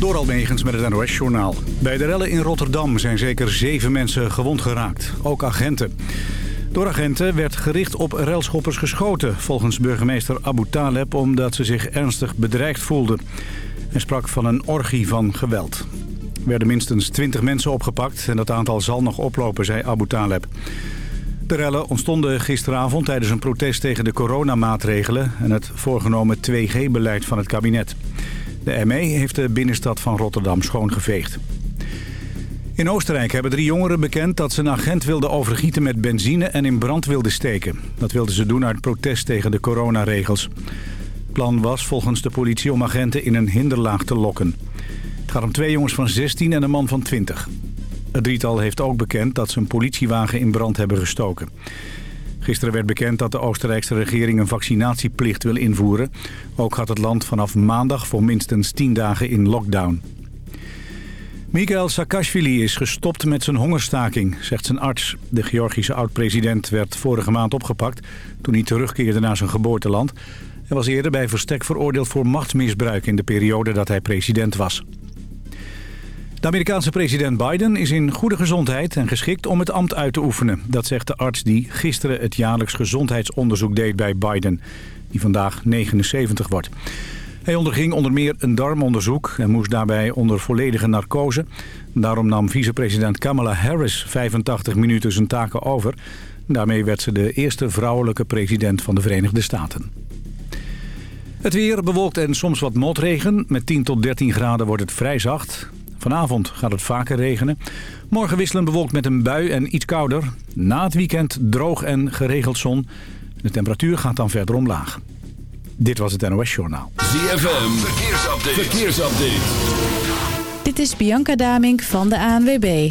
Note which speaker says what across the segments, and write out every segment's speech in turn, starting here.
Speaker 1: Door Almegens met het NOS-journaal. Bij de rellen in Rotterdam zijn zeker zeven mensen gewond geraakt. Ook agenten. Door agenten werd gericht op relschoppers geschoten... volgens burgemeester Abu Taleb omdat ze zich ernstig bedreigd voelden. Hij sprak van een orgie van geweld. Er werden minstens twintig mensen opgepakt... en dat aantal zal nog oplopen, zei Abu Taleb. De rellen ontstonden gisteravond tijdens een protest tegen de coronamaatregelen... en het voorgenomen 2G-beleid van het kabinet. De ME heeft de binnenstad van Rotterdam schoongeveegd. In Oostenrijk hebben drie jongeren bekend dat ze een agent wilden overgieten met benzine en in brand wilden steken. Dat wilden ze doen uit protest tegen de coronaregels. Het plan was volgens de politie om agenten in een hinderlaag te lokken. Het gaat om twee jongens van 16 en een man van 20. Het drietal heeft ook bekend dat ze een politiewagen in brand hebben gestoken. Gisteren werd bekend dat de Oostenrijkse regering een vaccinatieplicht wil invoeren. Ook gaat het land vanaf maandag voor minstens 10 dagen in lockdown. Mikhail Saakashvili is gestopt met zijn hongerstaking, zegt zijn arts. De Georgische oud-president werd vorige maand opgepakt toen hij terugkeerde naar zijn geboorteland. Hij was eerder bij verstek veroordeeld voor machtsmisbruik in de periode dat hij president was. De Amerikaanse president Biden is in goede gezondheid en geschikt om het ambt uit te oefenen. Dat zegt de arts die gisteren het jaarlijks gezondheidsonderzoek deed bij Biden, die vandaag 79 wordt. Hij onderging onder meer een darmonderzoek en moest daarbij onder volledige narcose. Daarom nam vicepresident Kamala Harris 85 minuten zijn taken over. Daarmee werd ze de eerste vrouwelijke president van de Verenigde Staten. Het weer bewolkt en soms wat motregen. Met 10 tot 13 graden wordt het vrij zacht. Vanavond gaat het vaker regenen. Morgen wisselen bewolkt met een bui en iets kouder. Na het weekend droog en geregeld zon. De temperatuur gaat dan verder omlaag. Dit was het NOS Journaal.
Speaker 2: ZFM, verkeersupdate. verkeersupdate.
Speaker 3: Dit is Bianca Damink van de ANWB.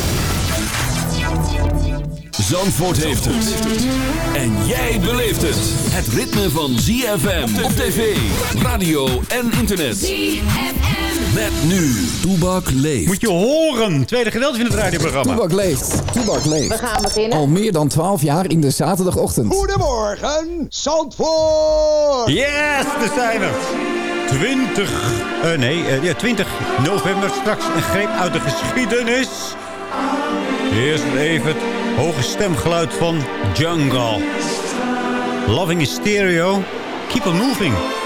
Speaker 2: Zandvoort heeft het. En jij beleeft het. Het ritme van ZFM op tv, radio en internet. ZFM. Met nu, Toebak leeft.
Speaker 1: Moet je horen, tweede gedeelte van het radioprogramma.
Speaker 4: Toebak leeft, Toebak leeft.
Speaker 5: We gaan beginnen.
Speaker 4: Al meer dan 12 jaar in de zaterdagochtend.
Speaker 6: Goedemorgen, Zandvoort!
Speaker 1: Yes, daar zijn we. 20, uh, nee, uh, ja, 20 november, straks een greep uit de geschiedenis. Eerst even het hoge stemgeluid van Jungle. Loving is stereo. Keep on moving.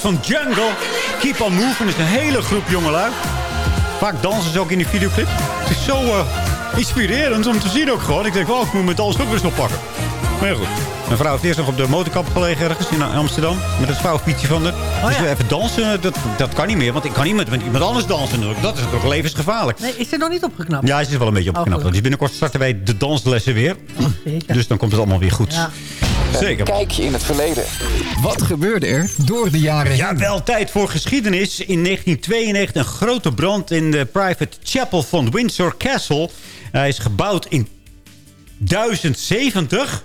Speaker 5: Geluid van Jungle. Keep on moving is een hele groep jongelui. Vaak dansen ze ook in die videoclip. Het is zo uh, inspirerend om te zien ook gewoon. Ik denk, wel, ik moet mijn dans ook weer eens oppakken. Maar goed. Mijn vrouw heeft eerst nog op de motorkap gelegen ergens in Amsterdam. Met het vrouwfietsje van de.
Speaker 7: Oh,
Speaker 5: dus
Speaker 7: ja.
Speaker 5: even dansen, dat, dat kan niet meer. Want ik kan niet met, met iemand anders dansen. natuurlijk. Dat is toch levensgevaarlijk.
Speaker 7: Nee, is er nog niet opgeknapt?
Speaker 5: Ja, ze is wel een beetje
Speaker 7: Oh,
Speaker 5: opgeknapt.
Speaker 7: gelukkig.
Speaker 5: dus binnenkort starten wij de danslessen weer. Dus dan komt het allemaal weer goed.
Speaker 7: Ja.
Speaker 5: Zeker.
Speaker 4: Kijkje in het verleden. Wat gebeurde er door de jaren
Speaker 5: Ja,
Speaker 4: heen?
Speaker 5: wel tijd voor geschiedenis. In 1992 een grote brand in de private chapel van Windsor Castle. Hij is gebouwd in 1070.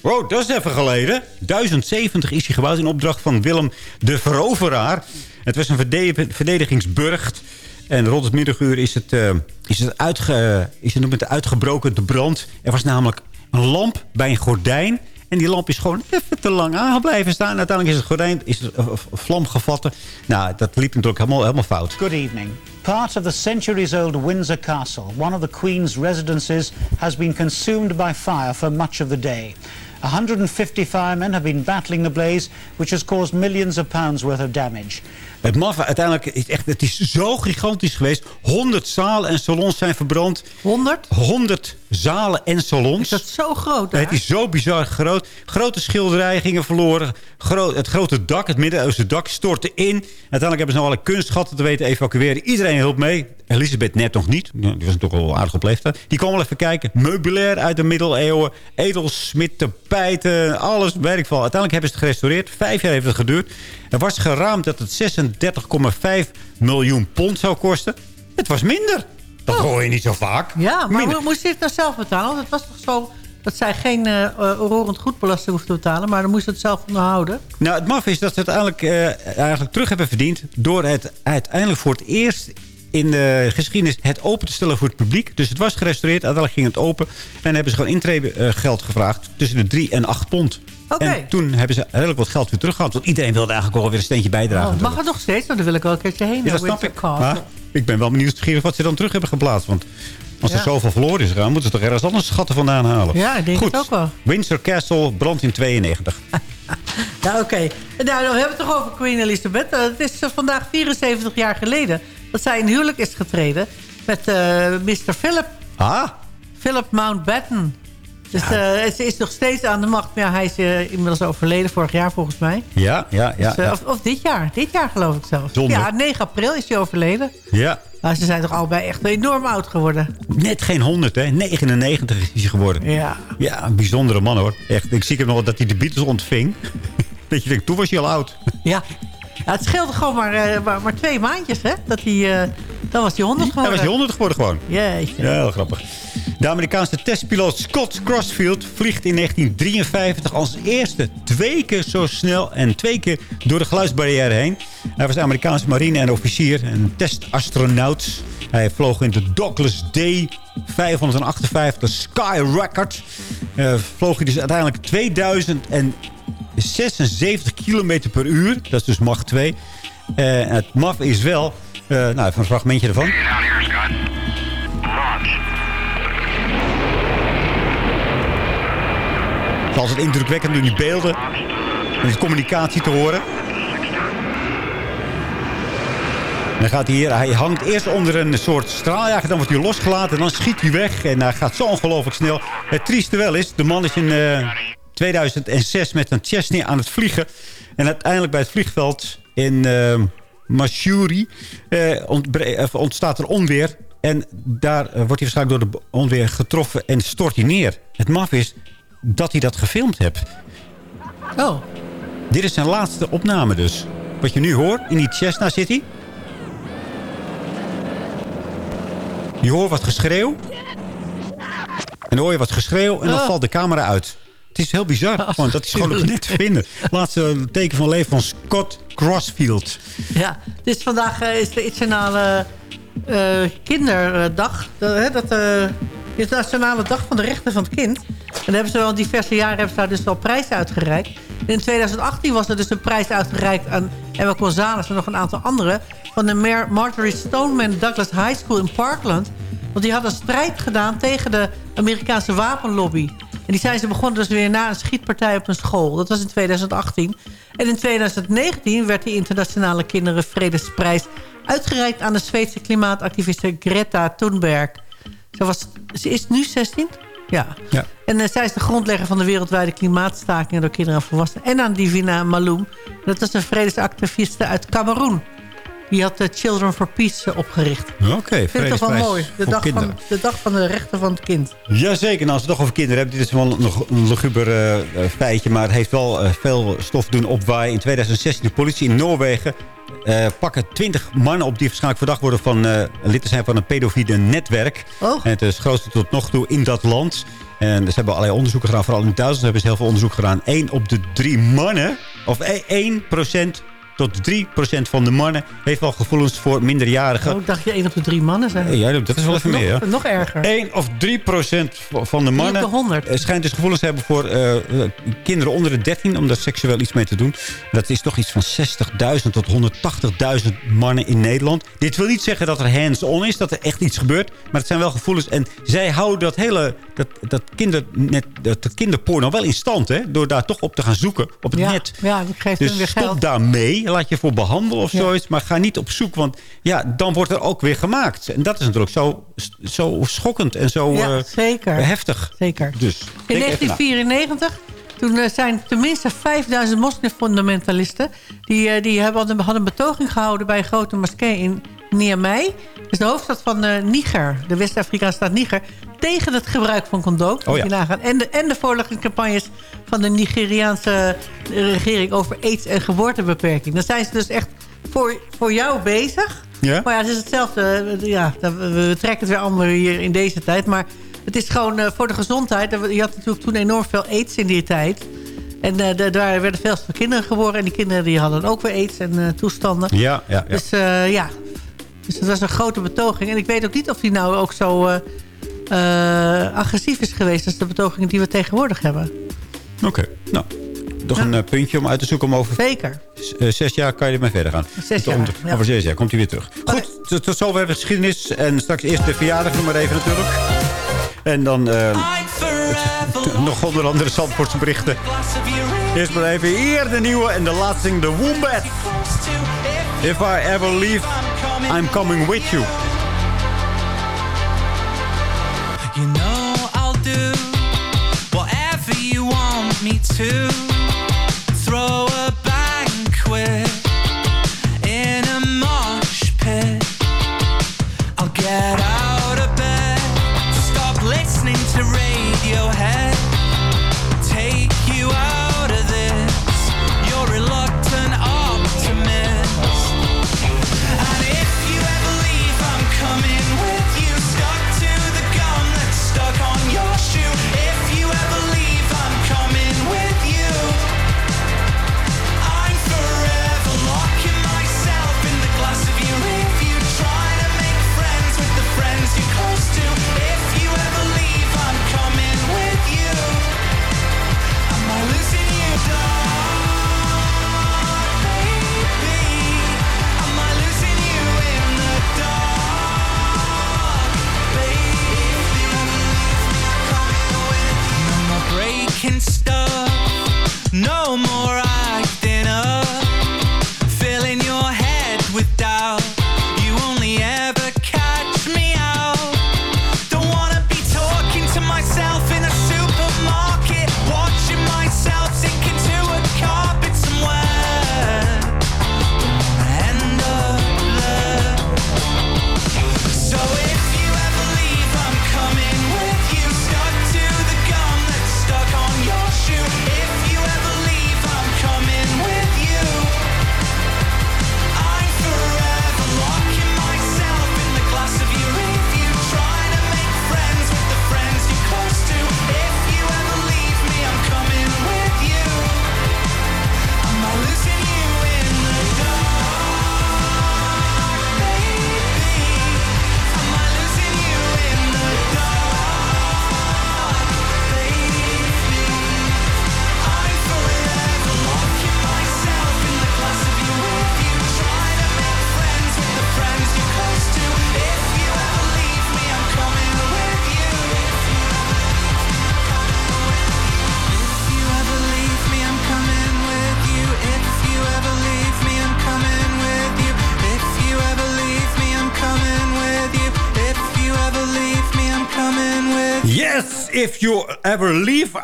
Speaker 5: Wow, dat is even geleden. 1070 is hij gebouwd in opdracht van Willem de Veroveraar. Het was een verde- verdedigingsburcht. En rond het middaguur is het, eh, is het, uitge, is het met uitgebroken de brand. Er was namelijk een lamp bij een gordijn. En die lamp is gewoon even te lang aan blijven staan. Uiteindelijk is het gordijn is er, eh, vlam gevatten. Nou, dat liep natuurlijk helemaal, helemaal fout.
Speaker 8: Good evening. Part of the centuries old Windsor Castle, one of the Queen's residences, has been consumed by fire for much of the day. 150 firemen have been battling the blaze, which has caused millions of pounds worth of damage.
Speaker 5: Het maffe uiteindelijk is echt, het is zo gigantisch geweest. 100 zalen en salons zijn verbrand.
Speaker 7: 100?
Speaker 5: 100 zalen en salons.
Speaker 7: Is dat zo groot daar?
Speaker 5: Het is zo bizar groot. Grote schilderijen gingen verloren. Gro het grote dak, het Midden-Oosten dak, stortte in. Uiteindelijk hebben ze nou alle kunstschatten te weten evacueren. Iedereen hielp mee. Elisabeth net nog niet. Die was toch wel aardig op leeftijd. Die kwam wel even kijken. Meubilair uit de middeleeuwen. Edelsmid, tapijten, alles. Weet ik veel. Uiteindelijk hebben ze het gerestaureerd. Vijf jaar heeft het geduurd. Er was geraamd dat het 36,5 miljoen pond zou kosten. Het was minder. Dat hoor je niet zo vaak.
Speaker 7: Ja, maar
Speaker 5: Minder.
Speaker 7: mo- moest je het nou zelf betalen? Want het was toch zo dat zij geen eh, roerend goedbelasting hoefde te betalen... maar dan moest het zelf onderhouden.
Speaker 5: Nou, het maf is dat ze het uiteindelijk, eh, eigenlijk terug hebben verdiend... door het uiteindelijk voor het eerst in de geschiedenis het open te stellen voor het publiek. Dus het was gerestaureerd, uiteindelijk ging het open. En hebben ze gewoon intreegeld gevraagd tussen de 3 en 8 pond. En toen hebben ze redelijk wat geld weer teruggehaald. Want iedereen wilde eigenlijk wel weer een steentje bijdragen.
Speaker 7: Oh, mag het nog steeds? Nou, dan wil ik wel een keertje heen.
Speaker 5: Ja, dat snap ik.
Speaker 7: Castle.
Speaker 5: Maar ik ben wel benieuwd wat ze dan terug hebben geplaatst. Want als er zoveel verloren is gegaan... moeten ze toch ergens anders schatten vandaan halen.
Speaker 7: Ja, ik denk
Speaker 5: Goed.
Speaker 7: het ook wel.
Speaker 5: Windsor Castle brandt in 92.
Speaker 7: Ja, oké. Nou, dan hebben we het toch over Queen Elizabeth. Eh, het is eh, vandaag 74 jaar geleden dat zij in huwelijk is getreden met eh Mr. Philip,
Speaker 5: Ah,
Speaker 7: Philip Mountbatten. Dus eh, ze is nog steeds aan de macht. Maar ja, hij is eh, inmiddels overleden vorig jaar volgens mij.
Speaker 5: ja, ja, ja.
Speaker 7: Dus,
Speaker 5: ja.
Speaker 7: Of, of dit jaar. Dit jaar geloof ik zelfs. Ja, 9 april is hij overleden.
Speaker 5: ja.
Speaker 7: Maar ze zijn toch allebei echt enorm oud geworden.
Speaker 5: Net geen 100, hè? 99 is hij geworden.
Speaker 7: Ja.
Speaker 5: Ja, een bijzondere man, hoor. Echt, ik zie hem nog dat hij de Beatles ontving. Dat je denkt, toen was hij al oud.
Speaker 7: Ja. Ja het scheelde gewoon maar, eh, maar, maar twee maandjes, hè? Dat hij, eh, dan was hij 100
Speaker 5: Hij
Speaker 7: geworden.
Speaker 5: was hij 100 geworden gewoon.
Speaker 7: Jeetje.
Speaker 5: Ja, heel grappig. De Amerikaanse testpiloot Scott Crossfield vliegt in 1953 als eerste twee keer zo snel en twee keer door de geluidsbarrière heen. Hij was Amerikaanse marine en officier, een testastronaut. Hij vloog in de Douglas D-558, de Sky Record. Vloog hij dus uiteindelijk 2076 kilometer per uur. Dat is dus Mach 2. Eh, het MAF is wel... eh, nou, even een fragmentje ervan. Het is altijd indrukwekkend om die beelden en die communicatie te horen. Dan gaat hij hier, hij hangt eerst onder een soort straaljager, dan wordt hij losgelaten en dan schiet hij weg. En hij gaat zo ongelooflijk snel. Het trieste wel is, de man is in eh, 2006 met een Chesney aan het vliegen. En uiteindelijk bij het vliegveld in eh Missouri eh, ontbre- eh, ontstaat er onweer. En daar eh, wordt hij waarschijnlijk door de onweer getroffen en stort hij neer. Het maf is dat hij dat gefilmd heeft.
Speaker 7: Oh,
Speaker 5: Dit is zijn laatste opname dus. Wat je nu hoort in die Chestnut City. Je hoort wat geschreeuw. En dan hoor je wat geschreeuw en dan
Speaker 7: Oh.
Speaker 5: valt de camera uit. Het is heel bizar. Gewoon, dat is gewoon nog net te vinden. Laatste teken van leven van Scott Crossfield.
Speaker 7: ja. Dus vandaag eh, is de internationale eh, kinderdag. Dat, hè, dat eh, is de nationale dag van de rechten van het kind. En dan hebben ze wel diverse jaren hebben ze daar dus wel prijzen uitgereikt. En in 2018 was er dus een prijs uitgereikt aan Emma Gonzalez en nog een aantal anderen. Van de Mar Marjorie Stoneman Douglas High School in Parkland. Want die had een strijd gedaan tegen de Amerikaanse wapenlobby. En die zijn ze begonnen dus weer na een schietpartij op een school. Dat was in 2018. En in 2019 werd die internationale kinderenvredesprijs uitgereikt aan de Zweedse klimaatactiviste Greta Thunberg. Ze, was, ze is nu 16? Ja.
Speaker 5: Ja.
Speaker 7: En eh, zij is de grondlegger van de wereldwijde klimaatstakingen door kinderen en volwassenen. En aan Divina Maloum. Dat is een vredesactiviste uit Cameroen. Die had de Children for Peace eh, opgericht.
Speaker 5: Oké,
Speaker 7: Ik vind het toch wel mooi. De dag,
Speaker 5: kinderen.
Speaker 7: van, de dag van de rechten van het kind.
Speaker 5: Jazeker, en als we het toch over kinderen hebben. Dit is wel nog een luguber eh, eh, feitje. Maar het heeft wel eh, veel stof doen opwaaien. In 2016 de politie in Noorwegen eh, pakken 20 mannen op die waarschijnlijk verdacht worden van eh, lid te zijn van een pedofiele netwerk.
Speaker 7: Oh.
Speaker 5: En het is het grootste tot nog toe in dat land. En ze hebben allerlei onderzoeken gedaan. Vooral in Duitsland hebben ze heel veel onderzoek gedaan. 1 op de drie mannen, of 1 tot 3% van de mannen... heeft wel gevoelens voor minderjarigen.
Speaker 7: Ook dacht je één op de drie mannen zijn.
Speaker 5: Ja, dat is wel even
Speaker 7: nog,
Speaker 5: meer, ja.
Speaker 7: nog erger.
Speaker 5: 1 of 3 procent van de mannen
Speaker 7: Niet de 100.
Speaker 5: eh, schijnt dus gevoelens te hebben voor eh, kinderen onder de 13... om daar seksueel iets mee te doen. Dat is toch iets van 60.000 tot 180.000 mannen in Nederland. Dit wil niet zeggen dat er hands-on is, dat er echt iets gebeurt. Maar het zijn wel gevoelens. En zij houden dat hele dat, dat, kinder, net, dat, kinderporno wel in stand, hè? Door daar toch op te gaan zoeken op het
Speaker 7: ja,
Speaker 5: net.
Speaker 7: ja, dat geeft
Speaker 5: Dus
Speaker 7: weer
Speaker 5: stop
Speaker 7: geld.
Speaker 5: daarmee. Laat je voor behandelen of
Speaker 7: Ja.
Speaker 5: zoiets. Maar ga niet op zoek. Want ja, dan wordt er ook weer gemaakt. En dat is natuurlijk zo, zo schokkend en zo
Speaker 7: Ja,
Speaker 5: eh,
Speaker 7: zeker.
Speaker 5: heftig.
Speaker 7: Zeker.
Speaker 5: Dus
Speaker 7: In
Speaker 5: denk even na.
Speaker 7: 1994 toen eh, zijn tenminste 5000 moslimfundamentalisten... die, eh, die hebben, hadden een betoging gehouden bij een grote moskee in Niamey. Dat is de hoofdstad van eh, Niger, de West-Afrikaanse staat Niger... tegen het gebruik van condooms.
Speaker 5: Oh ja.
Speaker 7: En de, en de van de Nigeriaanse regering... over aids en geboortebeperking. Dan zijn ze dus echt voor, voor jou bezig...
Speaker 5: Ja?
Speaker 7: Maar ja, het is hetzelfde. Ja, we trekken het weer allemaal hier in deze tijd. Maar het is gewoon eh, voor de gezondheid. Je had natuurlijk toen enorm veel aids in die tijd. En eh, daar werden veel kinderen geboren. En die kinderen die hadden ook weer aids en eh, toestanden.
Speaker 5: Ja, ja, ja.
Speaker 7: Dus ja, dus dat was een grote betoging. En ik weet ook niet of die nou ook zo agressief is geweest... als de betogingen die we tegenwoordig hebben.
Speaker 5: Oké, nou. Nog een puntje om uit te zoeken om over
Speaker 7: Zeker.
Speaker 5: zes jaar kan je ermee verder gaan.
Speaker 7: Zes jaar,
Speaker 5: om-
Speaker 7: ja.
Speaker 5: Over zes jaar komt hij weer terug. Goed, tot, tot zover de geschiedenis. En straks eerst de verjaardag nog maar even natuurlijk. En dan eh, nog onder andere Zandvoortse berichten. Eerst maar even hier de nieuwe en de laatste ding, de Wombat. If I ever leave, I'm coming with you.
Speaker 9: You know I'll do whatever you want me to.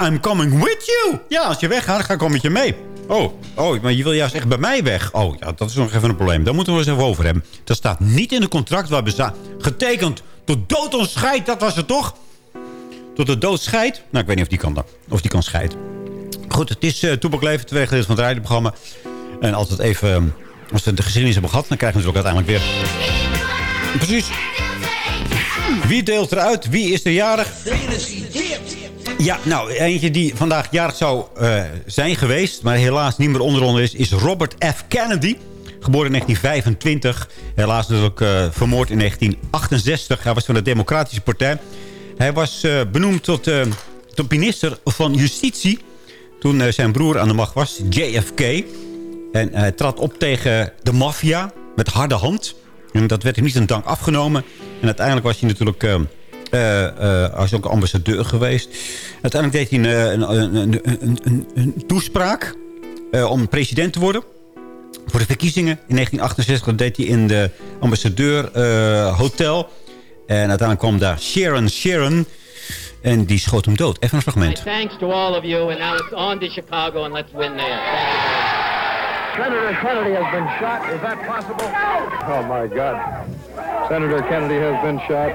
Speaker 9: I'm coming with you.
Speaker 5: Ja, als je weggaat, ga ik gewoon met je mee. Oh, oh, maar je wil juist echt bij mij weg. Oh, ja, dat is nog even een probleem. Daar moeten we eens even over hebben. Dat staat niet in het contract. We hebben getekend tot dood ons scheidt. Dat was het toch? Tot de dood scheidt. Nou, ik weet niet of die kan dan. Of die kan scheiden. Goed, het is uh, Toepak Leven, tweede gedeelte van het rijdenprogramma. En altijd even, eh, als we de geschiedenis hebben gehad... dan krijgen we natuurlijk uiteindelijk weer... Precies. Wie deelt eruit? Wie is er jarig? Ja, nou, eentje die vandaag jarig zou uh, zijn geweest... maar helaas niet meer onder is, is Robert F. Kennedy. Geboren in 1925. Helaas natuurlijk uh, vermoord in 1968. Hij was van de Democratische Partij. Hij was uh, benoemd tot, tot minister van Justitie... toen zijn broer aan de macht was, JFK. En hij trad op tegen de maffia met harde hand... En dat werd hem niet een dank afgenomen. En uiteindelijk was hij natuurlijk... Uh, uh, uh, hij is ook ambassadeur geweest. Uiteindelijk deed hij een, een, een, een, een toespraak om president te worden. Voor de verkiezingen in 1968 deed hij in de ambassadeur hotel. En uiteindelijk kwam daar Sharon Sharon. En die schoot hem dood. Even een fragment.
Speaker 10: Thanks to all of you. And now it's on to Chicago and let's win there.
Speaker 11: Senator Kennedy has been shot. Is that possible? Oh my God. Senator Kennedy has been shot.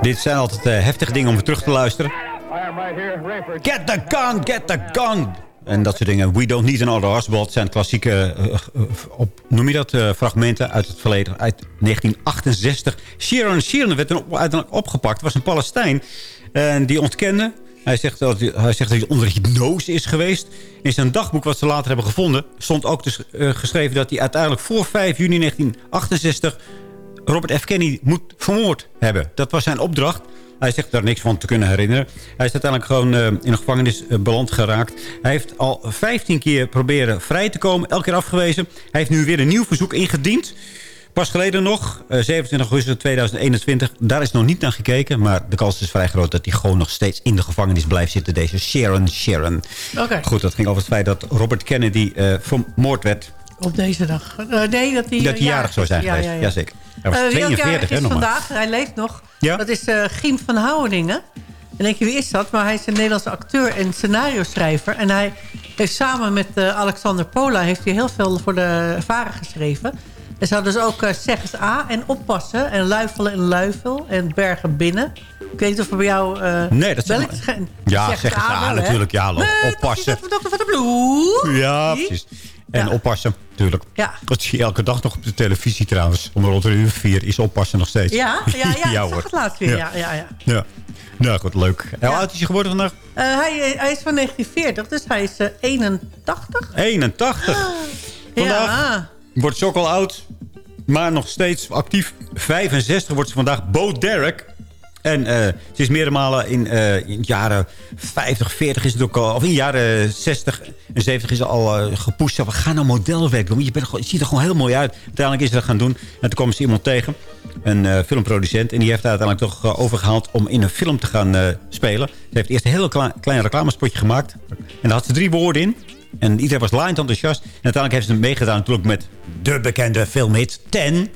Speaker 5: Dit zijn altijd uh, heftige dingen om weer terug te luisteren. Get the gun, get the gun. En dat soort dingen. We don't need another Oswald zijn klassieke, uh, uh, op, noem je dat, uh, fragmenten uit het verleden. Uit 1968. Sharon Sharon werd er uiteindelijk opgepakt. was een Palestijn. En die ontkende hij zegt, dat hij, zegt dat hij onder hypnose is geweest. In zijn dagboek wat ze later hebben gevonden... stond ook dus, geschreven dat hij uiteindelijk voor 5 juni 1968... Robert F. Kennedy moet vermoord hebben. Dat was zijn opdracht. Hij zegt daar niks van te kunnen herinneren. Hij is uiteindelijk gewoon uh, in een gevangenis uh, beland geraakt. Hij heeft al 15 keer proberen vrij te komen. Elke keer afgewezen. Hij heeft nu weer een nieuw verzoek ingediend. Pas geleden nog, 27 augustus 2021. Daar is nog niet naar gekeken. Maar de kans is vrij groot dat hij gewoon nog steeds in de gevangenis blijft zitten. Deze Sharon Sharon.
Speaker 7: Okay.
Speaker 5: Goed, dat ging over het feit dat Robert Kennedy vermoord werd.
Speaker 7: Op deze dag. Nee, dat hij,
Speaker 5: dat hij jarig zou zijn
Speaker 7: ja,
Speaker 5: geweest.
Speaker 7: Ja, ja.
Speaker 5: Jazeker. Hij was uh, 42, hè,
Speaker 7: vandaag. Hij leeft nog. Ja? Dat is uh, Giem van Houweningen. En denk je, wie is dat? Maar hij is een Nederlandse acteur en scenario-schrijver. En hij heeft samen met uh, Alexander Pola... heeft hij heel veel voor de Varen geschreven. En ze hadden dus ook uh, Zeggens A en Oppassen. En Luifelen en Luifel. En Bergen Binnen. Ik weet niet of er bij jou... Uh,
Speaker 5: nee, dat
Speaker 7: zijn
Speaker 5: Ja, Zeggens A, A natuurlijk. Ja,
Speaker 7: nee,
Speaker 5: oppassen.
Speaker 7: Dokter van de Bloem.
Speaker 5: Ja, precies. En ja. oppassen, natuurlijk.
Speaker 7: Ja.
Speaker 5: Dat zie je elke dag nog op de televisie trouwens. Om rond een uur vier is oppassen nog steeds.
Speaker 7: Ja, ja, ja, ja hoor. het laatst weer. Ja, ja, ja.
Speaker 5: ja. Nou goed, leuk. En hoe oud is hij geworden vandaag?
Speaker 7: Uh, hij, hij, is van 1940, dus hij is uh, 81.
Speaker 5: 81?
Speaker 7: Ah,
Speaker 5: vandaag
Speaker 7: ja.
Speaker 5: wordt ze ook al oud. Maar nog steeds actief. 65 wordt ze vandaag. Bo Derek. En ze is meerdere malen in, uh, in jaren 50, 40 is het ook al... of in jaren 60 en 70 is al uh, gepusht. We gaan nou modelwerk doen. Je, bent, je ziet er gewoon heel mooi uit. Uiteindelijk is ze dat gaan doen. En toen kwam ze iemand tegen. Een filmproducent. En die heeft haar uiteindelijk toch overgehaald om in een film te gaan spelen. Ze heeft eerst een heel klein, reclamespotje gemaakt. En daar had ze drie woorden in. En iedereen was laaiend enthousiast. En uiteindelijk heeft ze meegedaan natuurlijk met de bekende filmhit Ten.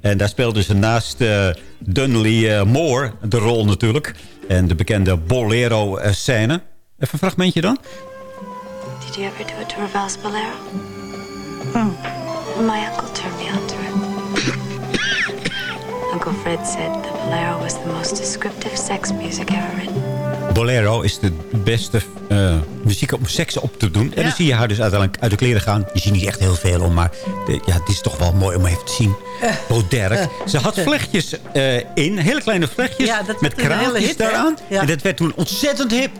Speaker 5: En daar speelde ze naast Dudley uh, Moore de rol natuurlijk. En de bekende Bolero-scène. Even een fragmentje dan.
Speaker 12: Did you ever do it to Ravel's Bolero? Hmm. My uncle turned me on. Uncle Fred said the Bolero was the most descriptive sex music ever written.
Speaker 5: Bolero is de beste uh, muziek om seks op te doen. En dan zie je haar dus uiteindelijk uit de kleren gaan. Je ziet niet echt heel veel om, maar de, ja, het is toch wel mooi om even te zien. Uh, Boderk. Uh, Ze had vlechtjes uh, in, hele kleine vlechtjes,
Speaker 7: ja,
Speaker 5: met kraaltjes daaraan.
Speaker 7: Ja.
Speaker 5: En dat werd toen ontzettend hip.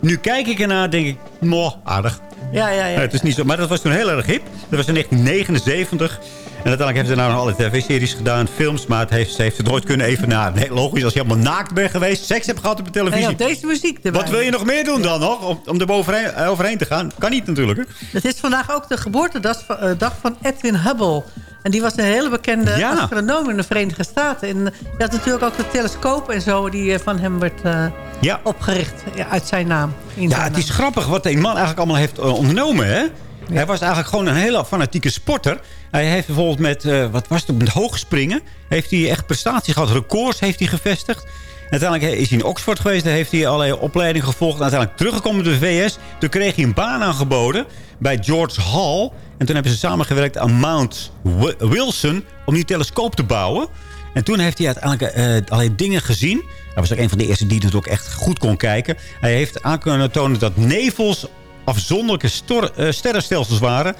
Speaker 5: Nu kijk ik ernaar denk ik, moh, aardig.
Speaker 7: Ja, ja, ja.
Speaker 5: het is niet zo, maar dat was toen heel erg hip. Dat was in 1979. En uiteindelijk heeft ze nou nog alle tv-series gedaan, films. Maar het heeft, ze heeft het nooit kunnen evenaren. Nee, logisch, als je helemaal naakt bent geweest, seks hebt gehad op de televisie.
Speaker 7: Ja, deze muziek erbij.
Speaker 5: Wat wil je nog meer doen dan nog? Om, om er bovenin, overheen te gaan? Kan niet natuurlijk. Hè?
Speaker 7: Het is vandaag ook de geboortedag van, dag van Edwin Hubble. En die was een hele bekende
Speaker 5: ja.
Speaker 7: astronoom in de Verenigde Staten. En je had natuurlijk ook de telescoop en zo die van hem werd uh,
Speaker 5: ja.
Speaker 7: opgericht. Ja, uit zijn naam.
Speaker 5: Ja,
Speaker 7: zijn
Speaker 5: het
Speaker 7: naam.
Speaker 5: is grappig wat die man eigenlijk allemaal heeft uh, ondernomen, hè? Hij was eigenlijk gewoon een hele fanatieke sporter. Hij heeft bijvoorbeeld met, uh, wat was het, met hoogspringen... heeft hij echt prestaties gehad. Records heeft hij gevestigd. Uiteindelijk is hij in Oxford geweest. Daar heeft hij allerlei opleidingen gevolgd. Uiteindelijk teruggekomen de VS. Toen kreeg hij een baan aangeboden bij George Hall. En toen hebben ze samengewerkt aan Mount Wi- Wilson om die telescoop te bouwen. En toen heeft hij uiteindelijk eh, allerlei dingen gezien. Hij was ook een van de eerste die het ook echt goed kon kijken. Hij heeft aan kunnen tonen dat nevels afzonderlijke eh, sterrenstelsels waren.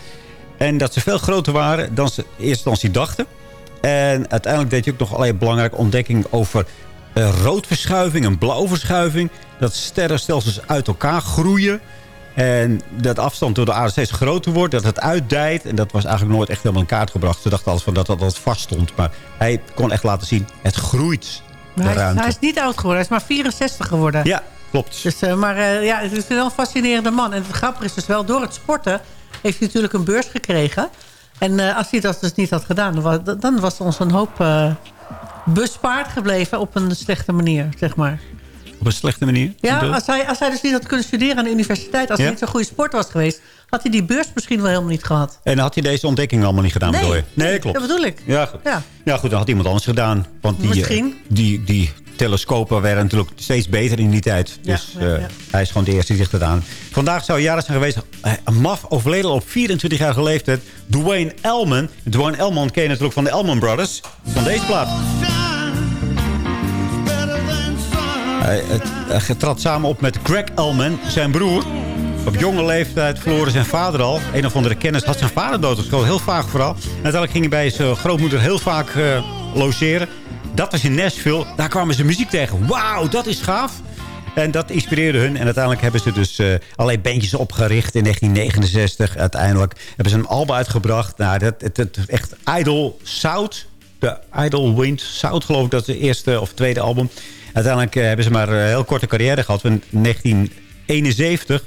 Speaker 5: En dat ze veel groter waren dan ze in eerste instantie dachten. En uiteindelijk deed hij ook nog allerlei belangrijke ontdekkingen over eh, roodverschuiving en blauwverschuiving. Dat sterrenstelsels uit elkaar groeien. En dat afstand door de aarde steeds groter wordt. Dat het uitdijt. En dat was eigenlijk nooit echt helemaal in kaart gebracht. Ze dachten altijd van dat dat, dat vast stond. Maar hij kon echt laten zien, het groeit.
Speaker 7: Maar hij, is, hij is niet oud geworden. Hij is maar 64 geworden.
Speaker 5: Ja, klopt.
Speaker 7: Dus, eh, maar eh, ja, het is wel een fascinerende man. En het grappige is dus wel, door het sporten heeft hij natuurlijk een beurs gekregen. En eh, als hij dat dus niet had gedaan, dan was, dan was ons een hoop eh, bespaard gebleven op een slechte manier, zeg maar.
Speaker 5: Op een slechte manier.
Speaker 7: Ja, als hij, als hij dus niet had kunnen studeren aan de universiteit... als
Speaker 5: Ja?
Speaker 7: hij niet zo'n goede sport was geweest... had hij die beurs misschien wel helemaal niet gehad.
Speaker 5: En had hij deze ontdekking allemaal niet gedaan,
Speaker 7: Nee,
Speaker 5: bedoel je? Nee, klopt.
Speaker 7: dat bedoel ik.
Speaker 5: Ja, goed.
Speaker 7: Ja.
Speaker 5: Ja, goed, dan had iemand anders gedaan. Want die, eh,
Speaker 7: Misschien.
Speaker 5: die, die telescopen werden natuurlijk steeds beter in die tijd. Dus
Speaker 7: ja,
Speaker 5: eh,
Speaker 7: ja.
Speaker 5: hij is gewoon de eerste die zich gedaan. Vandaag zou jaren zijn geweest. eh, maf overleden op 24-jarige leeftijd. Dwayne Elman. Dwayne Elman ken je natuurlijk van de Elman Brothers. Van deze plaat. Hij, trad samen op met Greg Elman, zijn broer. Op jonge leeftijd verloren zijn vader al. Een of andere kennis had zijn vader doodgeschoten. Heel vaag vooral. En uiteindelijk ging hij bij zijn grootmoeder heel vaak eh, logeren. Dat was in Nashville. Daar kwamen ze muziek tegen. Wauw, dat is gaaf. En dat inspireerde hun. En uiteindelijk hebben ze dus eh, allerlei bandjes opgericht in 1969. Uiteindelijk hebben ze een album uitgebracht. Nou, dat, echt Idol South. De Idol Wind South geloof ik. Dat is de eerste of tweede album. Uiteindelijk eh, hebben ze maar een heel korte carrière gehad. In 1971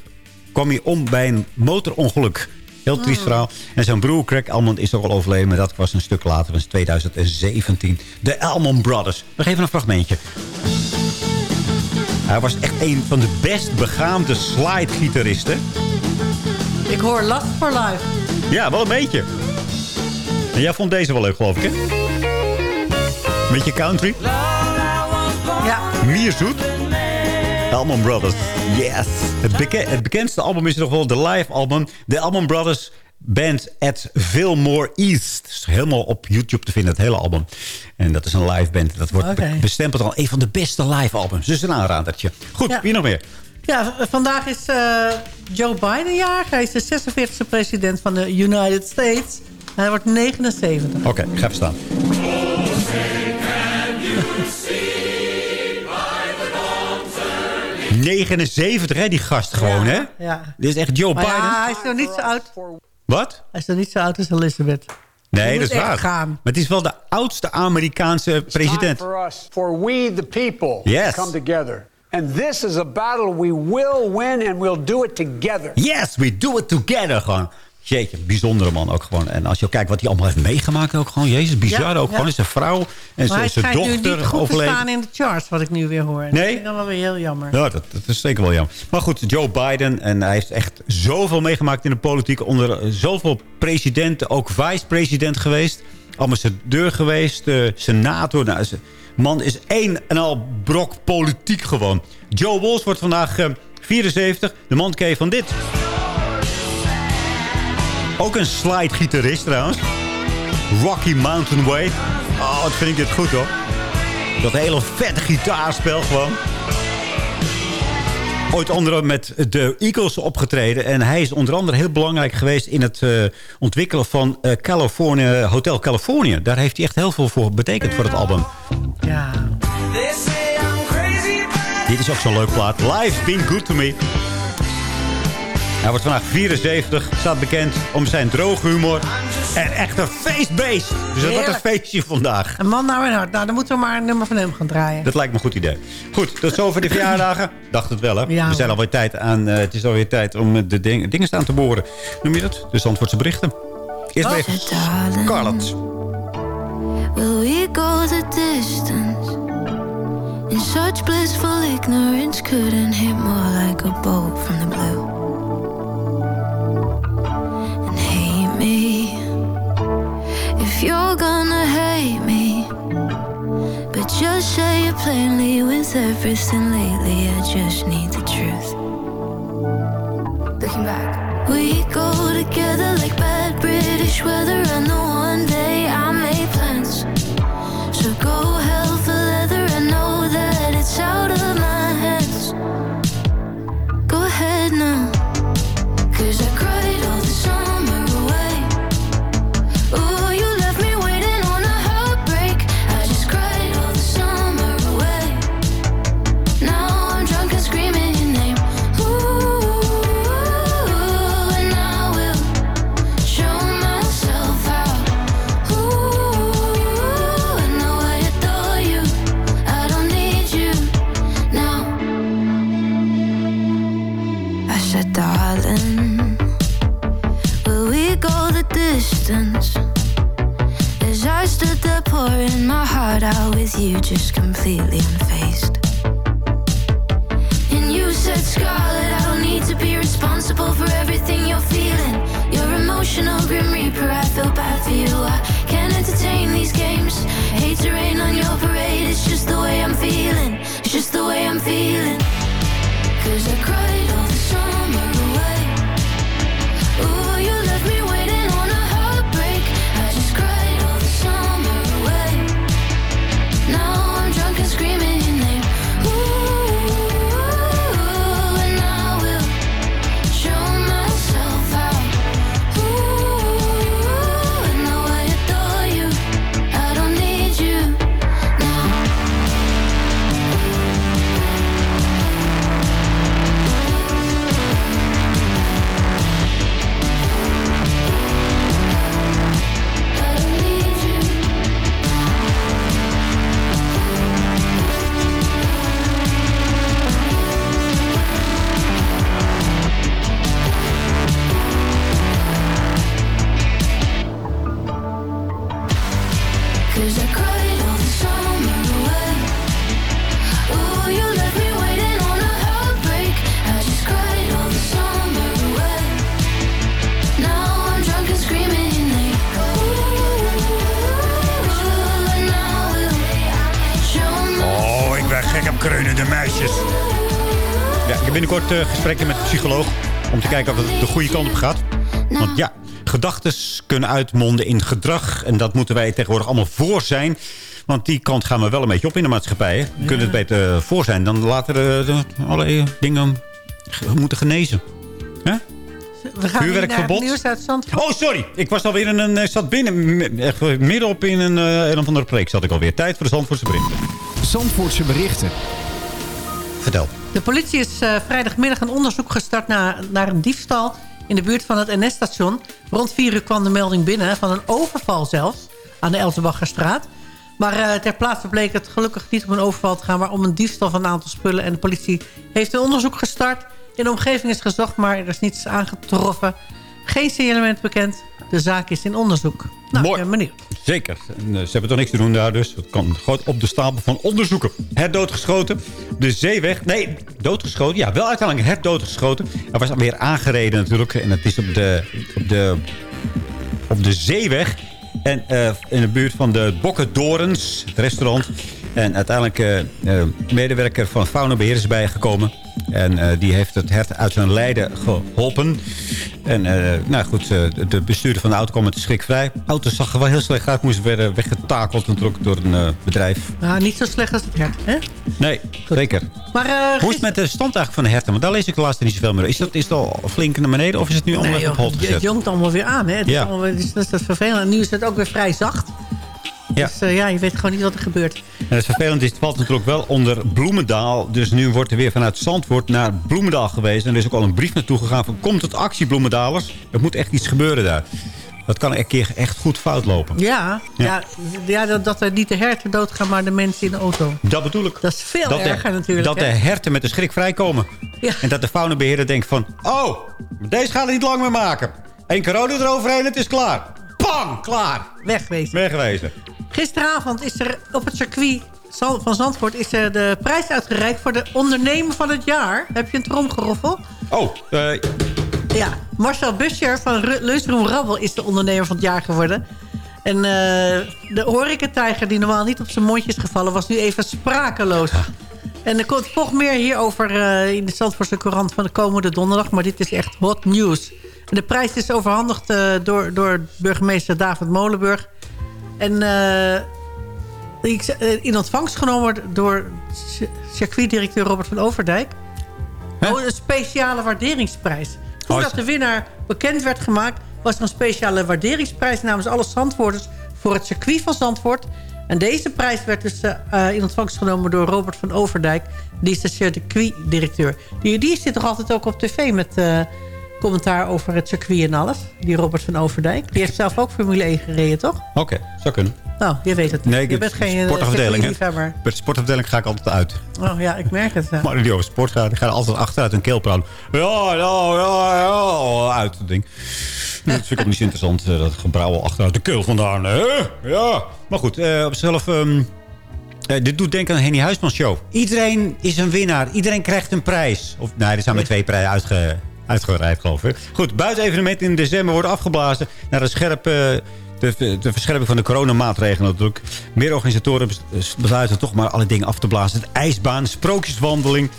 Speaker 5: kwam hij om bij een motorongeluk. Heel triest verhaal. En zijn broer Craig Almond is ook al overleden. Maar dat was een stuk later, dat was 2017. De Almond Brothers. Nog even een fragmentje. Hij was echt een van de best begaamde slide-gitaristen.
Speaker 7: Ik hoor Last for Life.
Speaker 5: Ja, wel een beetje. En jij vond deze wel leuk, geloof ik, hè? Beetje country.
Speaker 7: Ja.
Speaker 5: Allman Brothers. Yes. Het, beke- het bekendste album is nog wel de live album. De Allman Brothers Band at Fillmore East. Het is helemaal op YouTube te vinden, het hele album. En dat is een live band. Dat wordt bestempeld als een van de beste live albums. Dus een aanradertje. Goed,
Speaker 7: Ja.
Speaker 5: wie nog meer?
Speaker 7: Ja, vandaag is eh, Joe Biden jarig. Hij is de 46e president van de United States. En hij wordt 79.
Speaker 5: Oké, ik ga even staan. ...79, hè, die gast gewoon, hè?
Speaker 7: Ja.
Speaker 5: Dit is echt Joe
Speaker 7: Maar
Speaker 5: Biden.
Speaker 7: ja, hij is nog niet zo oud.
Speaker 5: Wat?
Speaker 7: Hij is nog niet zo oud als Elizabeth.
Speaker 5: Nee, dat is waar.
Speaker 7: gaan.
Speaker 5: Maar het is wel de oudste Amerikaanse president.
Speaker 13: for us, for we the people,
Speaker 5: Yes.
Speaker 13: to come together. And this is a battle we will win and we'll do it together.
Speaker 5: Yes, we do it together. Gewoon. Jeetje, bijzondere man ook gewoon. En als je kijkt wat hij allemaal heeft meegemaakt ook gewoon. Jezus, bizar
Speaker 7: Ja,
Speaker 5: ook
Speaker 7: ja.
Speaker 5: gewoon. Zijn vrouw en zijn
Speaker 7: hij
Speaker 5: zijn
Speaker 7: schijnt nu
Speaker 5: dochter
Speaker 7: niet goed
Speaker 5: overleden.
Speaker 7: staan in de charts, wat ik nu weer hoor. Dat
Speaker 5: Nee?
Speaker 7: vind ik dan wel weer heel jammer.
Speaker 5: Ja, dat, dat is zeker wel jammer. Maar goed, Joe Biden. En hij heeft echt zoveel meegemaakt in de politiek. Onder eh, zoveel presidenten. Ook vice-president geweest. Ambassadeur geweest. eh, senator. Nou, man is één en al brok politiek gewoon. Joe Walsh wordt vandaag eh, 74. De man je van dit. Ook een slide-gitarist trouwens. Rocky Mountain Way. Oh, wat vind ik dit goed hoor. Dat hele vette gitaarspel gewoon. Ooit onder andere met de Eagles opgetreden. En hij is onder andere heel belangrijk geweest... in het eh, ontwikkelen van eh, California, Hotel California. Daar heeft hij echt heel veel voor betekend voor het album.
Speaker 7: Ja.
Speaker 5: Dit is ook zo'n leuk plaat. Life's been good to me. Hij wordt vandaag 74. Staat bekend om zijn droge humor. En echt een feestbeest. Dus het wordt een feestje vandaag.
Speaker 7: Een man naar mijn hart. Nou, dan moeten we maar een nummer van hem gaan draaien.
Speaker 5: Dat lijkt me een goed idee. Goed, tot zover de verjaardagen. Dacht het wel, hè?
Speaker 7: Ja,
Speaker 5: We zijn alweer tijd aan, eh, het is alweer tijd om eh, de ding- dingen staan te boren. Noem je dat? De Zandvoortse berichten. Eerst even Scarlett.
Speaker 14: Will we go the distance? In such blissful ignorance, couldn't hit more like a bolt from the blue.
Speaker 15: Everything lately. I just need
Speaker 5: 力量。Gesprekken met een psycholoog. Om te kijken of het de goede kant op gaat. Want ja, gedachten kunnen uitmonden in gedrag. En dat moeten wij tegenwoordig allemaal voor zijn. Want die kant gaan we wel een beetje op in de maatschappij. hè. We kunnen het beter eh, voor zijn dan later eh, de- allerlei dingen ge- moeten genezen. Hè?
Speaker 7: We gaan nu naar het
Speaker 5: Vuurwerkverbod.
Speaker 7: nieuws uit Zandvoort.
Speaker 5: Oh, sorry. Ik was alweer in een... eh, zat binnen... Echt eh, middenop in een, eh, een of andere preek zat ik alweer. Tijd voor de Zandvoortse berichten.
Speaker 13: Zandvoortse berichten.
Speaker 5: Vertel.
Speaker 7: De politie is eh, vrijdagmiddag een onderzoek gestart naar, naar een diefstal in de buurt van het NS-station. Rond 4 uur kwam de melding binnen van een overval zelfs aan de Elsenbacherstraat. Maar eh, ter plaatse bleek het gelukkig niet om een overval te gaan... maar om een diefstal van een aantal spullen. En de politie heeft een onderzoek gestart. In de omgeving is gezocht, maar er is niets aangetroffen. Geen signalement bekend. De zaak is in onderzoek. Nou,
Speaker 5: Mooi.
Speaker 7: ik ben benieuwd.
Speaker 5: Zeker. En, eh, ze hebben toch niks te doen daar, dus het kan gewoon op de stapel van onderzoeken. Herdoodgeschoten. De zeeweg. Nee, doodgeschoten. Ja, wel uiteindelijk herdoodgeschoten. Hij was weer aangereden natuurlijk. En het is op de, op de, op de zeeweg. En eh, in de buurt van de Bokkendorens, het restaurant. En uiteindelijk eh eh, medewerker van Faunabeheer is bijgekomen. En eh, die heeft het hert uit zijn lijden geholpen. En eh, nou goed, eh, de- de bestuurder van de auto kwam met de schrik vrij. De auto zag er wel heel slecht uit. Moest werden weggetakeld natuurlijk door een bedrijf.
Speaker 7: Nou, niet zo slecht als het hert, hè?
Speaker 5: Nee, zeker.
Speaker 7: Maar,
Speaker 5: Hoe is het met de stand eigenlijk van de herten? Want daar lees ik de laatste niet zoveel meer. Is dat, is het al flink naar beneden of is het nu allemaal
Speaker 7: Nee,
Speaker 5: op
Speaker 7: het jongt allemaal weer aan. Hè? Het is
Speaker 5: Ja.
Speaker 7: allemaal, het is, dat is dat vervelend. En nu is het ook weer vrij zacht.
Speaker 5: Ja.
Speaker 7: Dus eh, ja, je weet gewoon niet wat er gebeurt.
Speaker 5: En het vervelend is, het valt natuurlijk wel onder Bloemendaal. Dus nu wordt er weer vanuit Zandvoort naar Bloemendaal geweest. En er is ook al een brief naartoe gegaan van... komt het actie Bloemendalers? Er moet echt iets gebeuren daar. Dat kan een keer echt goed fout lopen.
Speaker 7: Ja,
Speaker 5: Ja.
Speaker 7: ja. ja, dat, dat er niet de herten doodgaan, maar de mensen in de auto.
Speaker 5: Dat bedoel ik.
Speaker 7: Dat is veel
Speaker 5: dat
Speaker 7: erger
Speaker 5: de,
Speaker 7: natuurlijk.
Speaker 5: Dat de herten met de schrik vrijkomen.
Speaker 7: Ja.
Speaker 5: En dat de faunabeheerder denkt van... Oh, deze gaat het niet lang meer maken. Eén corona eroverheen, het is klaar. Bang, klaar.
Speaker 7: Wegwezen.
Speaker 5: Wegwezen.
Speaker 7: Gisteravond is er op het circuit van Zandvoort is er de prijs uitgereikt voor de ondernemer van het jaar. Heb je een tromgeroffel?
Speaker 5: Oh, eh,
Speaker 7: Ja, Marcel Buscher van Leusroom Rabbel is de ondernemer van het jaar geworden. En eh, de horecatijger die normaal niet op zijn mondje is gevallen... was nu even sprakeloos. En er komt volgt meer hierover uh, in de Zandvoortse Courant van de komende donderdag. Maar dit is echt hot news. En de prijs is overhandigd uh, door, door burgemeester David Molenburg. En uh, in ontvangst genomen door circuitdirecteur Robert van Overdijk. Oh, een speciale waarderingsprijs. Voordat de winnaar bekend werd gemaakt... was er een speciale waarderingsprijs namens alle Zandvoorters... voor het circuit van Zandvoort... En deze prijs werd dus uh, in ontvangst genomen door Robert van Overdijk. Die is de circuitdirecteur. Die, die zit toch altijd ook op tv met uh, commentaar over het circuit en alles. Die Robert van Overdijk. Die heeft zelf ook Formule 1 gereden, toch?
Speaker 5: Oké, okay, zou kunnen.
Speaker 7: Nou, je weet het niet.
Speaker 5: Nee,
Speaker 7: je bent geen eh,
Speaker 5: sportafdeling. Bij de sportafdeling ga ik altijd uit.
Speaker 7: Oh ja, ik merk het.
Speaker 5: Maar die over sport gaat, die gaan altijd achteruit een keel praten. Ja, ja, ja, ja, uit het ding. Dat vind ik ook niet zo interessant, dat gebrouwen achteruit de keel vandaan. Hè? Ja, maar goed, uh, op zichzelf... Um, uh, dit doet denken aan Henny Huisman Show. Iedereen is een winnaar. Iedereen krijgt een prijs. Of, nee, er zijn maar twee prijzen uitge, uitgereikt, geloof ik. Goed, buitenevenement in december wordt afgeblazen... naar een scherpe de, de verscherping van de coronamaatregelen natuurlijk. Meer organisatoren besluiten toch maar alle dingen af te blazen. Het ijsbaan, sprookjeswandeling.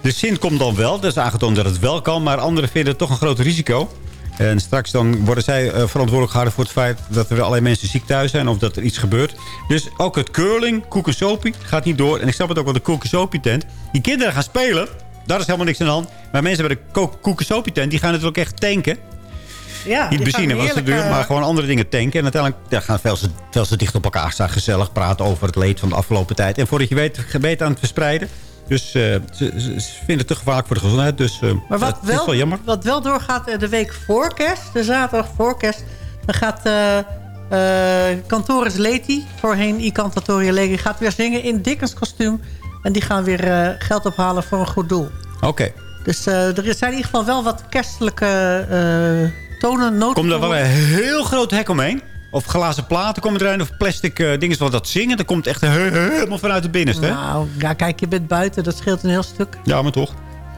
Speaker 5: De Sint komt dan wel. Dat is aangetoond dat het wel kan. Maar anderen vinden het toch een groot risico. En straks dan worden zij uh, verantwoordelijk gehouden voor het feit... dat er alleen mensen ziek thuis zijn of dat er iets gebeurt. Dus ook het curling, koekensopie, gaat niet door. En ik snap het ook wel, de koekensopie tent. Die kinderen gaan spelen, daar is helemaal niks aan de hand. Maar mensen bij de koekensopie tent, die gaan natuurlijk echt tanken.
Speaker 7: Ja,
Speaker 5: niet benzine was het duur, maar gewoon andere dingen tanken. En uiteindelijk ja, gaan veel, veel te dicht op elkaar staan. Gezellig praten over het leed van de afgelopen tijd. En voordat je weet, aan het verspreiden. Dus uh, ze, ze, vinden het te gevaarlijk voor de gezondheid. Dus uh,
Speaker 7: maar wat
Speaker 5: wel, is wel jammer.
Speaker 7: Wat wel doorgaat de week voor kerst, de zaterdag voor kerst... dan gaat uh, Leti, voorheen I-Cantatoria Legi... gaat weer zingen in Dickens kostuum. En die gaan weer geld ophalen voor een goed doel.
Speaker 5: Oké. Okay.
Speaker 7: Dus er zijn in ieder geval wel wat kerstelijke tonen. Noten
Speaker 5: Komt er wel een heel groot hek omheen? Of glazen platen komen erin, of plastic uh, dingen zoals dat zingen. Dat komt echt helemaal vanuit het binnenste.
Speaker 7: Nou, ja, kijk, je bent buiten. Dat scheelt een heel stuk.
Speaker 5: Ja, maar toch.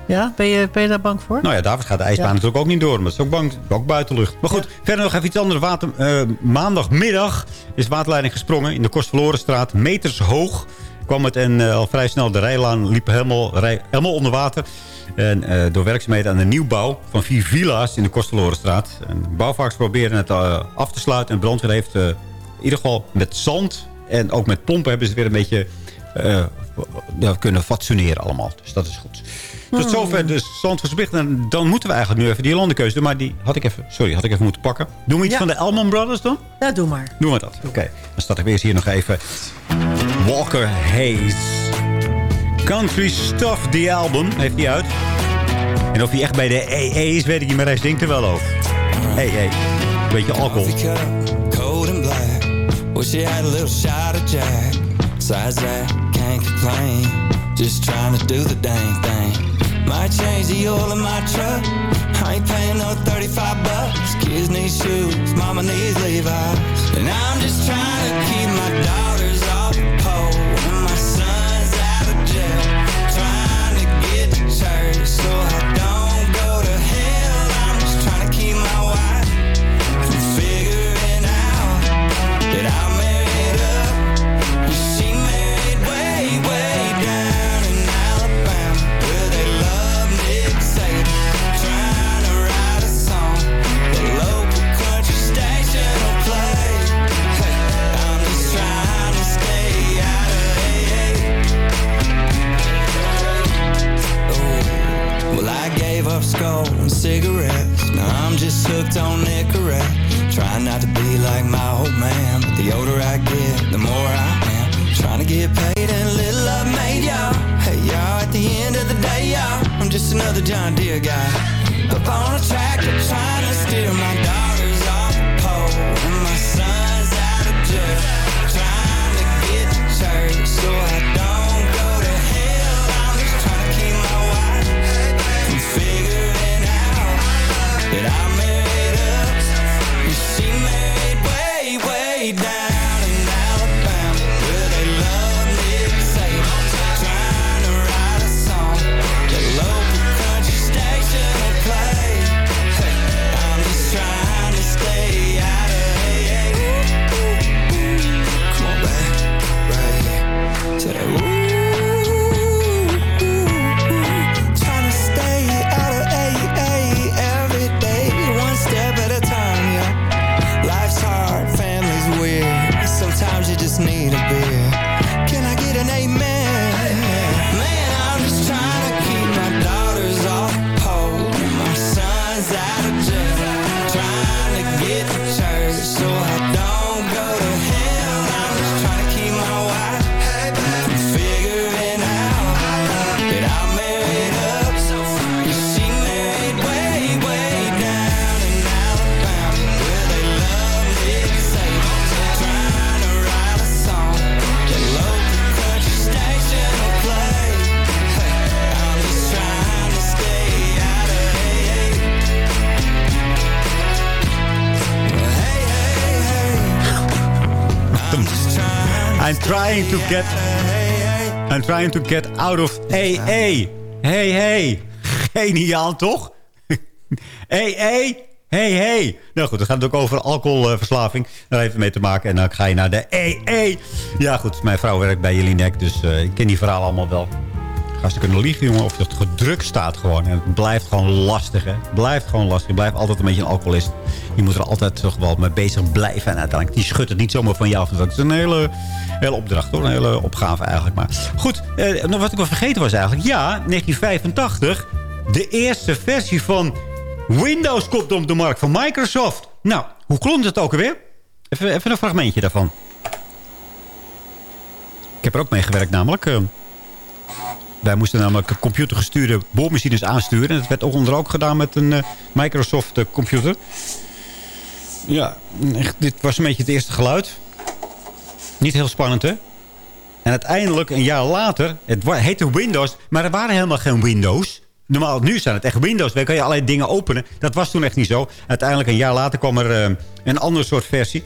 Speaker 7: Ja, ben je, ben je daar bang voor?
Speaker 5: Nou ja, daar gaat de ijsbaan ja. natuurlijk ook niet door. Maar het is ook, bang, ook buitenlucht. Maar goed, ja. verder nog even iets anders. Water, uh, maandagmiddag is waterleiding gesprongen in de Kostverlorenstraat. Meters hoog kwam het en uh, al vrij snel de rijlaan liep helemaal, rij, helemaal onder water. En uh, door werkzaamheden aan de nieuwbouw van vier villa's in de Kostelorenstraat. En bouwvakkers proberen het uh, af te sluiten. En brandweer heeft uh, in ieder geval met zand en ook met pompen hebben ze weer een beetje kunnen fatsoeneren allemaal. Dus dat is goed. Tot
Speaker 7: Hmm.
Speaker 5: zover de Zandvoortsbericht. En dan moeten we eigenlijk nu even die landenkeuze doen. Maar die had ik even, sorry, had ik even moeten pakken. Doen we iets
Speaker 7: Ja.
Speaker 5: van de Elman Brothers dan?
Speaker 7: Ja, doe maar.
Speaker 5: Doen we dat. Oké, dan start ik weer eens hier nog even. Walker Hayes. Country Stuff, die album, heeft hij uit. En of hij echt bij de EE is, weet ik niet, maar hij zingt er wel over. EE. Beetje alcohol.
Speaker 16: cold and black. Wish you had a little shot of Jack. Besides that, can't complain. Just trying to do the dang thing. Might change the oil in my truck. I ain't paying no 35 bucks. Kids need shoes, mama needs Levi's. And I'm just trying to keep my daughters so I and cigarettes. Now I'm just hooked on Nicorette. Trying not to be like my old man, but the older I get, the more I am. Trying to get paid and little love made, y'all. Hey, y'all, at the end of the day, y'all, I'm just another John Deere guy. Up on a tractor, trying to steer my daughters off pole. And my son's out of jail. Trying to get to church so I don't I'm trying to
Speaker 5: get... I'm trying to get out of AA. Hey, hey. Geniaal, toch? hey, hey. Hey, hey. Nou goed, het gaat ook over alcoholverslaving. Daar heeft het mee te maken. En dan ga je naar de EE. Ja goed, mijn vrouw werkt bij Jelinek. Dus eh, ik ken die verhalen allemaal wel. Ga ze kunnen liegen, jongen. Of het gedrukt staat gewoon. En het blijft gewoon lastig, hè. Het blijft gewoon lastig. Je blijft altijd een beetje een alcoholist. Je moet er altijd toch wel mee bezig blijven. En uiteindelijk, die schudt het niet zomaar van je af. Dat is een hele, hele opdracht, hoor. Een hele opgave eigenlijk. Maar goed, eh, nog wat ik wel vergeten was eigenlijk. Ja, 1985. De eerste versie van Windows komt op de markt van Microsoft. Nou, hoe klonk het ook alweer? Even, even een fragmentje daarvan. Ik heb er ook mee gewerkt namelijk. Wij moesten namelijk computergestuurde boormachines aansturen. En dat werd onder ook gedaan met een uh, Microsoft uh, computer. Ja, dit was een beetje het eerste geluid. Niet heel spannend, hè? En uiteindelijk, een jaar later, het heette Windows, maar er waren helemaal geen Windows. Normaal, nu zijn het echt Windows. Dan kan je allerlei dingen openen. Dat was toen echt niet zo. Uiteindelijk, een jaar later, kwam er uh, een andere soort versie.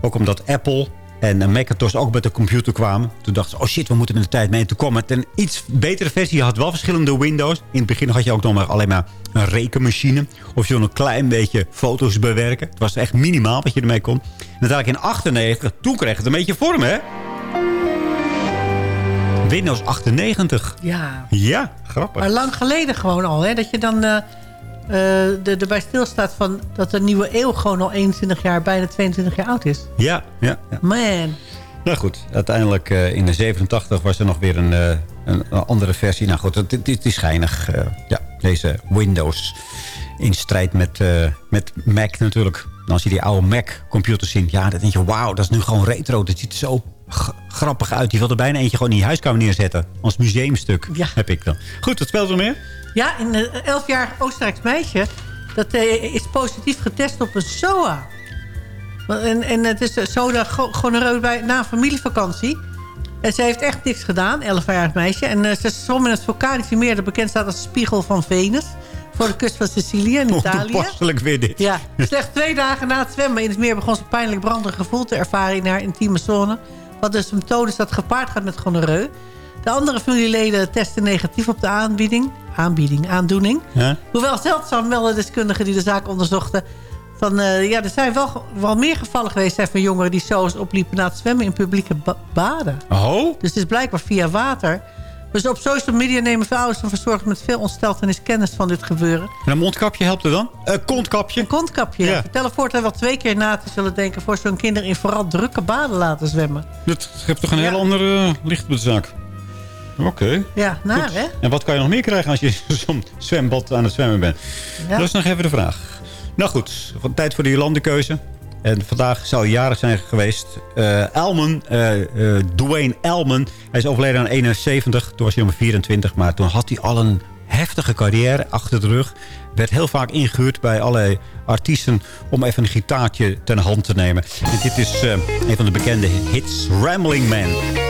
Speaker 5: Ook omdat Apple en Macintosh ook met de computer kwamen. Toen dachten ze, oh shit, we moeten met de tijd mee. Toen kwam het een iets betere versie. Je had wel verschillende Windows. In het begin had je ook nog maar alleen maar een rekenmachine. Of je kon een klein beetje foto's bewerken. Het was echt minimaal wat je ermee kon. En uiteindelijk in 98, toen kreeg het een beetje vorm, hè? Windows 98.
Speaker 7: Ja.
Speaker 5: Ja, grappig.
Speaker 7: Maar lang geleden gewoon al, hè? Dat je dan uh, uh, erbij stilstaat van dat de nieuwe eeuw gewoon al 21 jaar, bijna 22 jaar oud is.
Speaker 5: Ja, ja. ja.
Speaker 7: Man.
Speaker 5: Nou goed, uiteindelijk uh, in de 87 was er nog weer een, een, een andere versie. Nou goed, het, het is schijnig. ja, deze Windows in strijd met, met Mac natuurlijk. En als je die oude Mac-computers ziet, ja, dan denk je, wauw, dat is nu gewoon retro. Dat ziet er zo grappig uit. Die wil er bijna eentje gewoon in je huiskamer neerzetten. Als museumstuk
Speaker 7: ja.
Speaker 5: heb ik dan. Goed, wat speelt er meer?
Speaker 7: Ja, een 11-jarig Oostenrijks meisje... dat uh, is positief getest op een SOA. En, en het is soda gonoreu bij na een familievakantie. En ze heeft echt niks gedaan, 11-jarig meisje. En uh, ze zwom in het Vulkanische meer... dat bekend staat als spiegel van Venus voor de kust van Sicilië in Italië.
Speaker 5: Toepasselijk weer dit.
Speaker 7: Ja, slechts twee dagen na het zwemmen in het meer begon ze pijnlijk brandig gevoel te ervaren in haar intieme zone. Wat de symptomen is dat gepaard gaat met gonoreu. De andere familieleden testen negatief op de aanbieding. Aanbieding, aandoening.
Speaker 5: Ja?
Speaker 7: Hoewel zeldzaam melden deskundigen die de zaak onderzochten... Van, uh, ja, er zijn wel, wel meer gevallen geweest van jongeren... die zo's opliepen na het zwemmen in publieke ba baden.
Speaker 5: Oh?
Speaker 7: Dus het is blijkbaar via water... Dus op social media nemen ouders en verzorgers met veel ontsteltenis kennis van dit gebeuren.
Speaker 5: En een mondkapje helpt er dan? Een kontkapje?
Speaker 7: Een kontkapje, ja. Vertellen voortaan wel twee keer na te zullen denken... voor zo'n kinderen in vooral drukke baden laten zwemmen.
Speaker 5: Dat heeft toch een ja. hele andere licht op de zaak. Oké. Okay.
Speaker 7: Ja, naar
Speaker 5: Goed.
Speaker 7: hè?
Speaker 5: En wat kan je nog meer krijgen als je zo'n zwembad aan het zwemmen bent? Ja. Dat is nog even de vraag. Nou goed, tijd voor de Jolandekeuze. En vandaag zou hij jarig zijn geweest. Uh, Elman, uh, Dwayne Elman. Hij is overleden aan 71. Toen was hij nummer 24. Maar toen had hij al een heftige carrière achter de rug. Werd heel vaak ingehuurd bij allerlei artiesten... om even een gitaartje ten hand te nemen. En dit is een van de bekende hits. Rambling Man.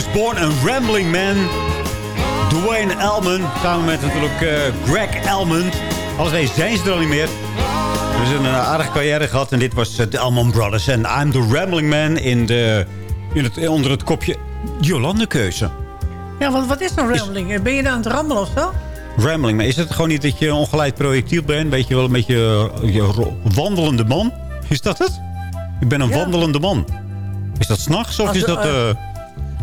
Speaker 5: Was Born a Rambling Man. Dwayne Elman, samen met natuurlijk eh, Greg Elman. Alle twee zijn ze er al niet meer. We hebben een aardige carrière gehad. En dit was eh, de Elman Brothers. En I'm the Rambling Man in de, in het, onder het kopje Jolande keuze.
Speaker 7: Ja, want wat is een rambling? Ben je nou aan het rammelen of zo?
Speaker 5: Rambling, maar is het gewoon niet dat je een ongeleid projectiel bent? Weet je wel, een beetje je wandelende man? Is dat het? Ik ben een
Speaker 7: Ja.
Speaker 5: wandelende man. Is dat s'nachts of
Speaker 7: Als
Speaker 5: is dat,
Speaker 7: eh,
Speaker 5: eh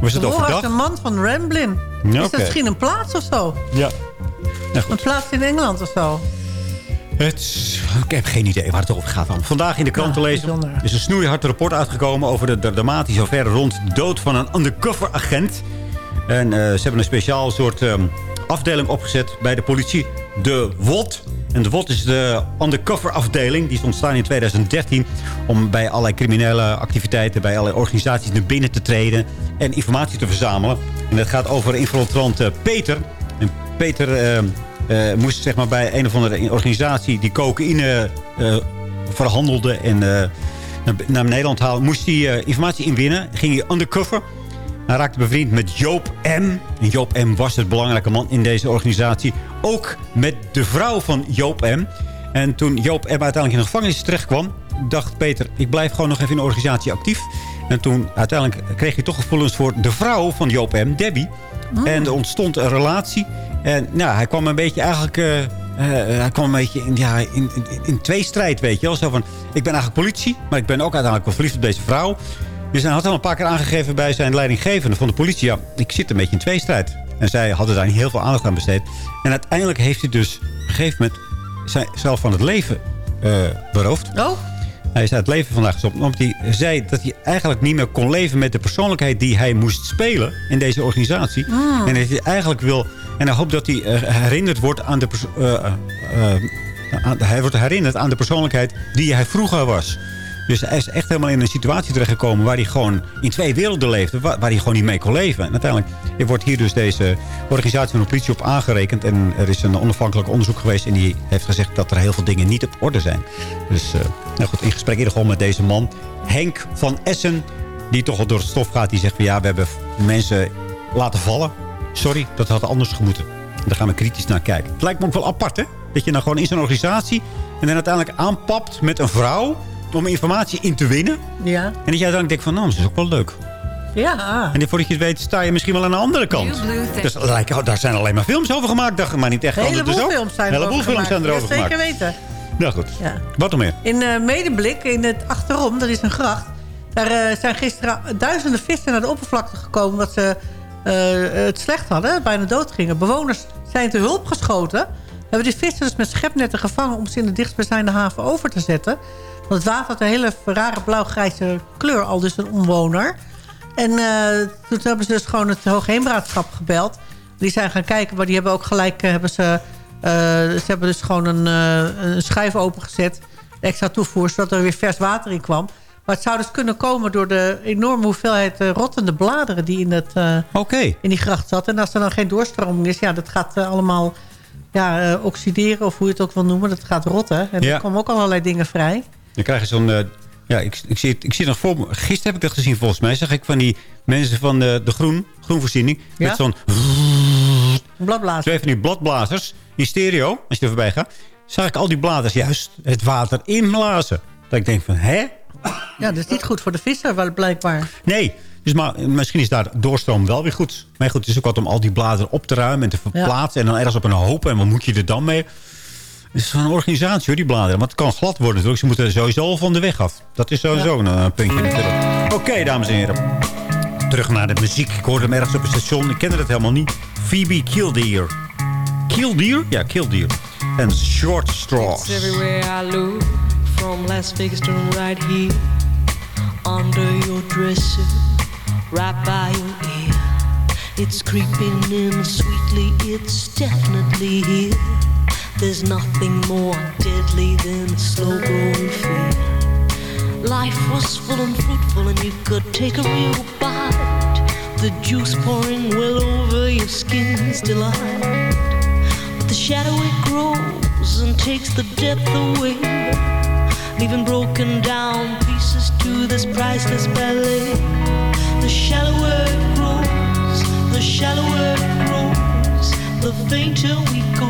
Speaker 5: is het overdag?
Speaker 7: een man van Ramblin.
Speaker 5: Ja,
Speaker 7: Is dat misschien een plaats of zo?
Speaker 5: Ja. Nou.
Speaker 7: Een plaats in Engeland of zo?
Speaker 5: Het, ik heb geen idee waar het over gaat. Dan. Vandaag in de krant te lezen is een snoeihard rapport uitgekomen... over de, dramatische affaire rond de dood van een undercover agent. En eh, ze hebben een speciaal soort ehm, afdeling opgezet bij de politie. De WOT. En de WOT is de undercover afdeling. Die is ontstaan in 2013 om bij allerlei criminele activiteiten... bij allerlei organisaties naar binnen te treden en informatie te verzamelen. En het gaat over infiltrant eh, Peter. En Peter... ehm, eh, moest zeg maar, bij een of andere organisatie die cocaïne eh, verhandelde en eh, naar, Nederland haalde, moest hij eh, informatie inwinnen. Ging hij undercover. Hij raakte bevriend met Joop M. En Joop M was het belangrijke man in deze organisatie. Ook met de vrouw van Joop M. En toen Joop M uiteindelijk in de gevangenis terechtkwam... dacht Peter, ik blijf gewoon nog even in de organisatie actief. En toen uiteindelijk kreeg hij toch gevoelens voor de vrouw van Joop M, Debbie. En er ontstond een relatie. En nou, hij kwam een beetje eigenlijk... eh, eh, hij kwam een beetje in, ja, in, in, in tweestrijd, weet je wel. Zo van, ik ben eigenlijk politie, maar ik ben ook uiteindelijk wel verliefd op deze vrouw. Dus hij had al een paar keer aangegeven bij zijn leidinggevende van de politie... ja, ik zit een beetje in tweestrijd. En zij hadden daar niet heel veel aandacht aan besteed. En uiteindelijk heeft hij dus op een gegeven moment zichzelf van het leven eh, beroofd.
Speaker 7: Oh?
Speaker 5: Hij is uit het leven vandaag gestopt. Omdat hij zei dat hij eigenlijk niet meer kon leven met de persoonlijkheid die hij moest spelen in deze organisatie.
Speaker 7: Mm.
Speaker 5: En dat hij eigenlijk wil. En hij hoopt dat hij eh, herinnerd wordt aan de. eh, aan- hij wordt herinnerd aan de persoonlijkheid die hij vroeger was. Dus hij is echt helemaal in een situatie terechtgekomen waar hij gewoon in twee werelden leefde. Waar, hij gewoon niet mee kon leven. En uiteindelijk wordt hier dus deze organisatie van de politie op aangerekend. En er is een onafhankelijk onderzoek geweest. En die heeft gezegd dat er heel veel dingen niet op orde zijn. Dus eh, nou goed, in gesprek ieder geval met deze man. Henk van Essen. Die toch al door het stof gaat. Die zegt van ja, we hebben mensen laten vallen. Sorry, dat had anders gemoeten. En daar gaan we kritisch naar kijken. Het lijkt me ook wel apart hè. Dat je dan gewoon in zo'n organisatie. En dan uiteindelijk aanpapt met een vrouw om informatie in te winnen.
Speaker 7: Ja.
Speaker 5: En dat je uiteindelijk denkt van, nou, dat is ook wel leuk.
Speaker 7: Ja.
Speaker 5: En voordat je het weet, sta je misschien wel aan de andere kant. Dus lijkt- oh, daar zijn alleen maar films over gemaakt, dacht ik, maar niet echt
Speaker 7: Een heleboel
Speaker 5: dus ook.
Speaker 7: films zijn
Speaker 5: Een heleboel
Speaker 7: erover
Speaker 5: films zijn
Speaker 7: gemaakt.
Speaker 5: erover
Speaker 7: Ja,
Speaker 5: gemaakt.
Speaker 7: Zeker weten.
Speaker 5: Nou goed.
Speaker 7: Ja.
Speaker 5: Wat nog meer?
Speaker 7: In eh, Medeblik, in het achterom, dat is een gracht... daar eh, zijn gisteren duizenden vissen naar de oppervlakte gekomen... omdat ze eh, het slecht hadden, bijna dood gingen. Bewoners zijn te hulp geschoten. Hebben die vissen dus met schepnetten gevangen... om ze in de dichtstbijzijnde haven over te zetten. Want het water had een hele rare blauw-grijze kleur, al dus een omwoner. En eh, toen hebben ze dus gewoon het Hoogheemraadschap gebeld. Die zijn gaan kijken, maar die hebben ook gelijk... eh, hebben ze, eh, ze hebben dus gewoon een, een schuif opengezet. Extra toevoer, zodat er weer vers water in kwam. Maar het zou dus kunnen komen door de enorme hoeveelheid eh, rottende bladeren... die in, het, in die gracht zat. En als er dan geen doorstroming is, ja, dat gaat allemaal ja, oxideren... of hoe je het ook wil noemen, dat gaat rotten. En
Speaker 5: Ja.
Speaker 7: er komen ook allerlei dingen vrij.
Speaker 5: Dan krijg je zo'n... eh, ja, ik, ik, zie het, ik zie het nog voor me. Gisteren heb ik dat gezien volgens mij. Zag ik van die mensen van de, de groen, groenvoorziening.
Speaker 7: Ja?
Speaker 5: Met zo'n...
Speaker 7: Bladblazen.
Speaker 5: Twee van die bladblazers. In stereo, als je er voorbij gaat. Zag ik al die bladers juist het water inblazen. Dat ik denk van, hè?
Speaker 7: Ja, dat is niet goed voor de visser, wel blijkbaar.
Speaker 5: Nee. Dus maar, misschien is daar doorstroom wel weer goed. Maar goed, het is ook wat om al die bladeren op te ruimen en te verplaatsen. En dan ergens op een hoop. En wat moet je er dan mee? Het is een organisatie hoor, die bladeren. Want het kan glad worden natuurlijk. Ze moeten sowieso al van de weg af. Dat is sowieso een eh, puntje natuurlijk. Oké, dames en heren. Terug naar de muziek. Ik hoorde hem ergens op een station. Ik kende dat helemaal niet. Phoebe Killdeer. Killdeer? Ja, Killdeer. En Short Straws.
Speaker 17: It's everywhere I look, from Las Vegas to right here, under your dresser, right by your ear. It's creeping in sweetly, it's definitely here. There's nothing more deadly than slow growing fear. Life was full and fruitful, and you could take a real bite. The juice pouring well over your skin's delight. But the shadow it grows and takes the depth away, leaving broken down pieces to this priceless ballet. The shallower it grows the shallower it grows, the fainter we go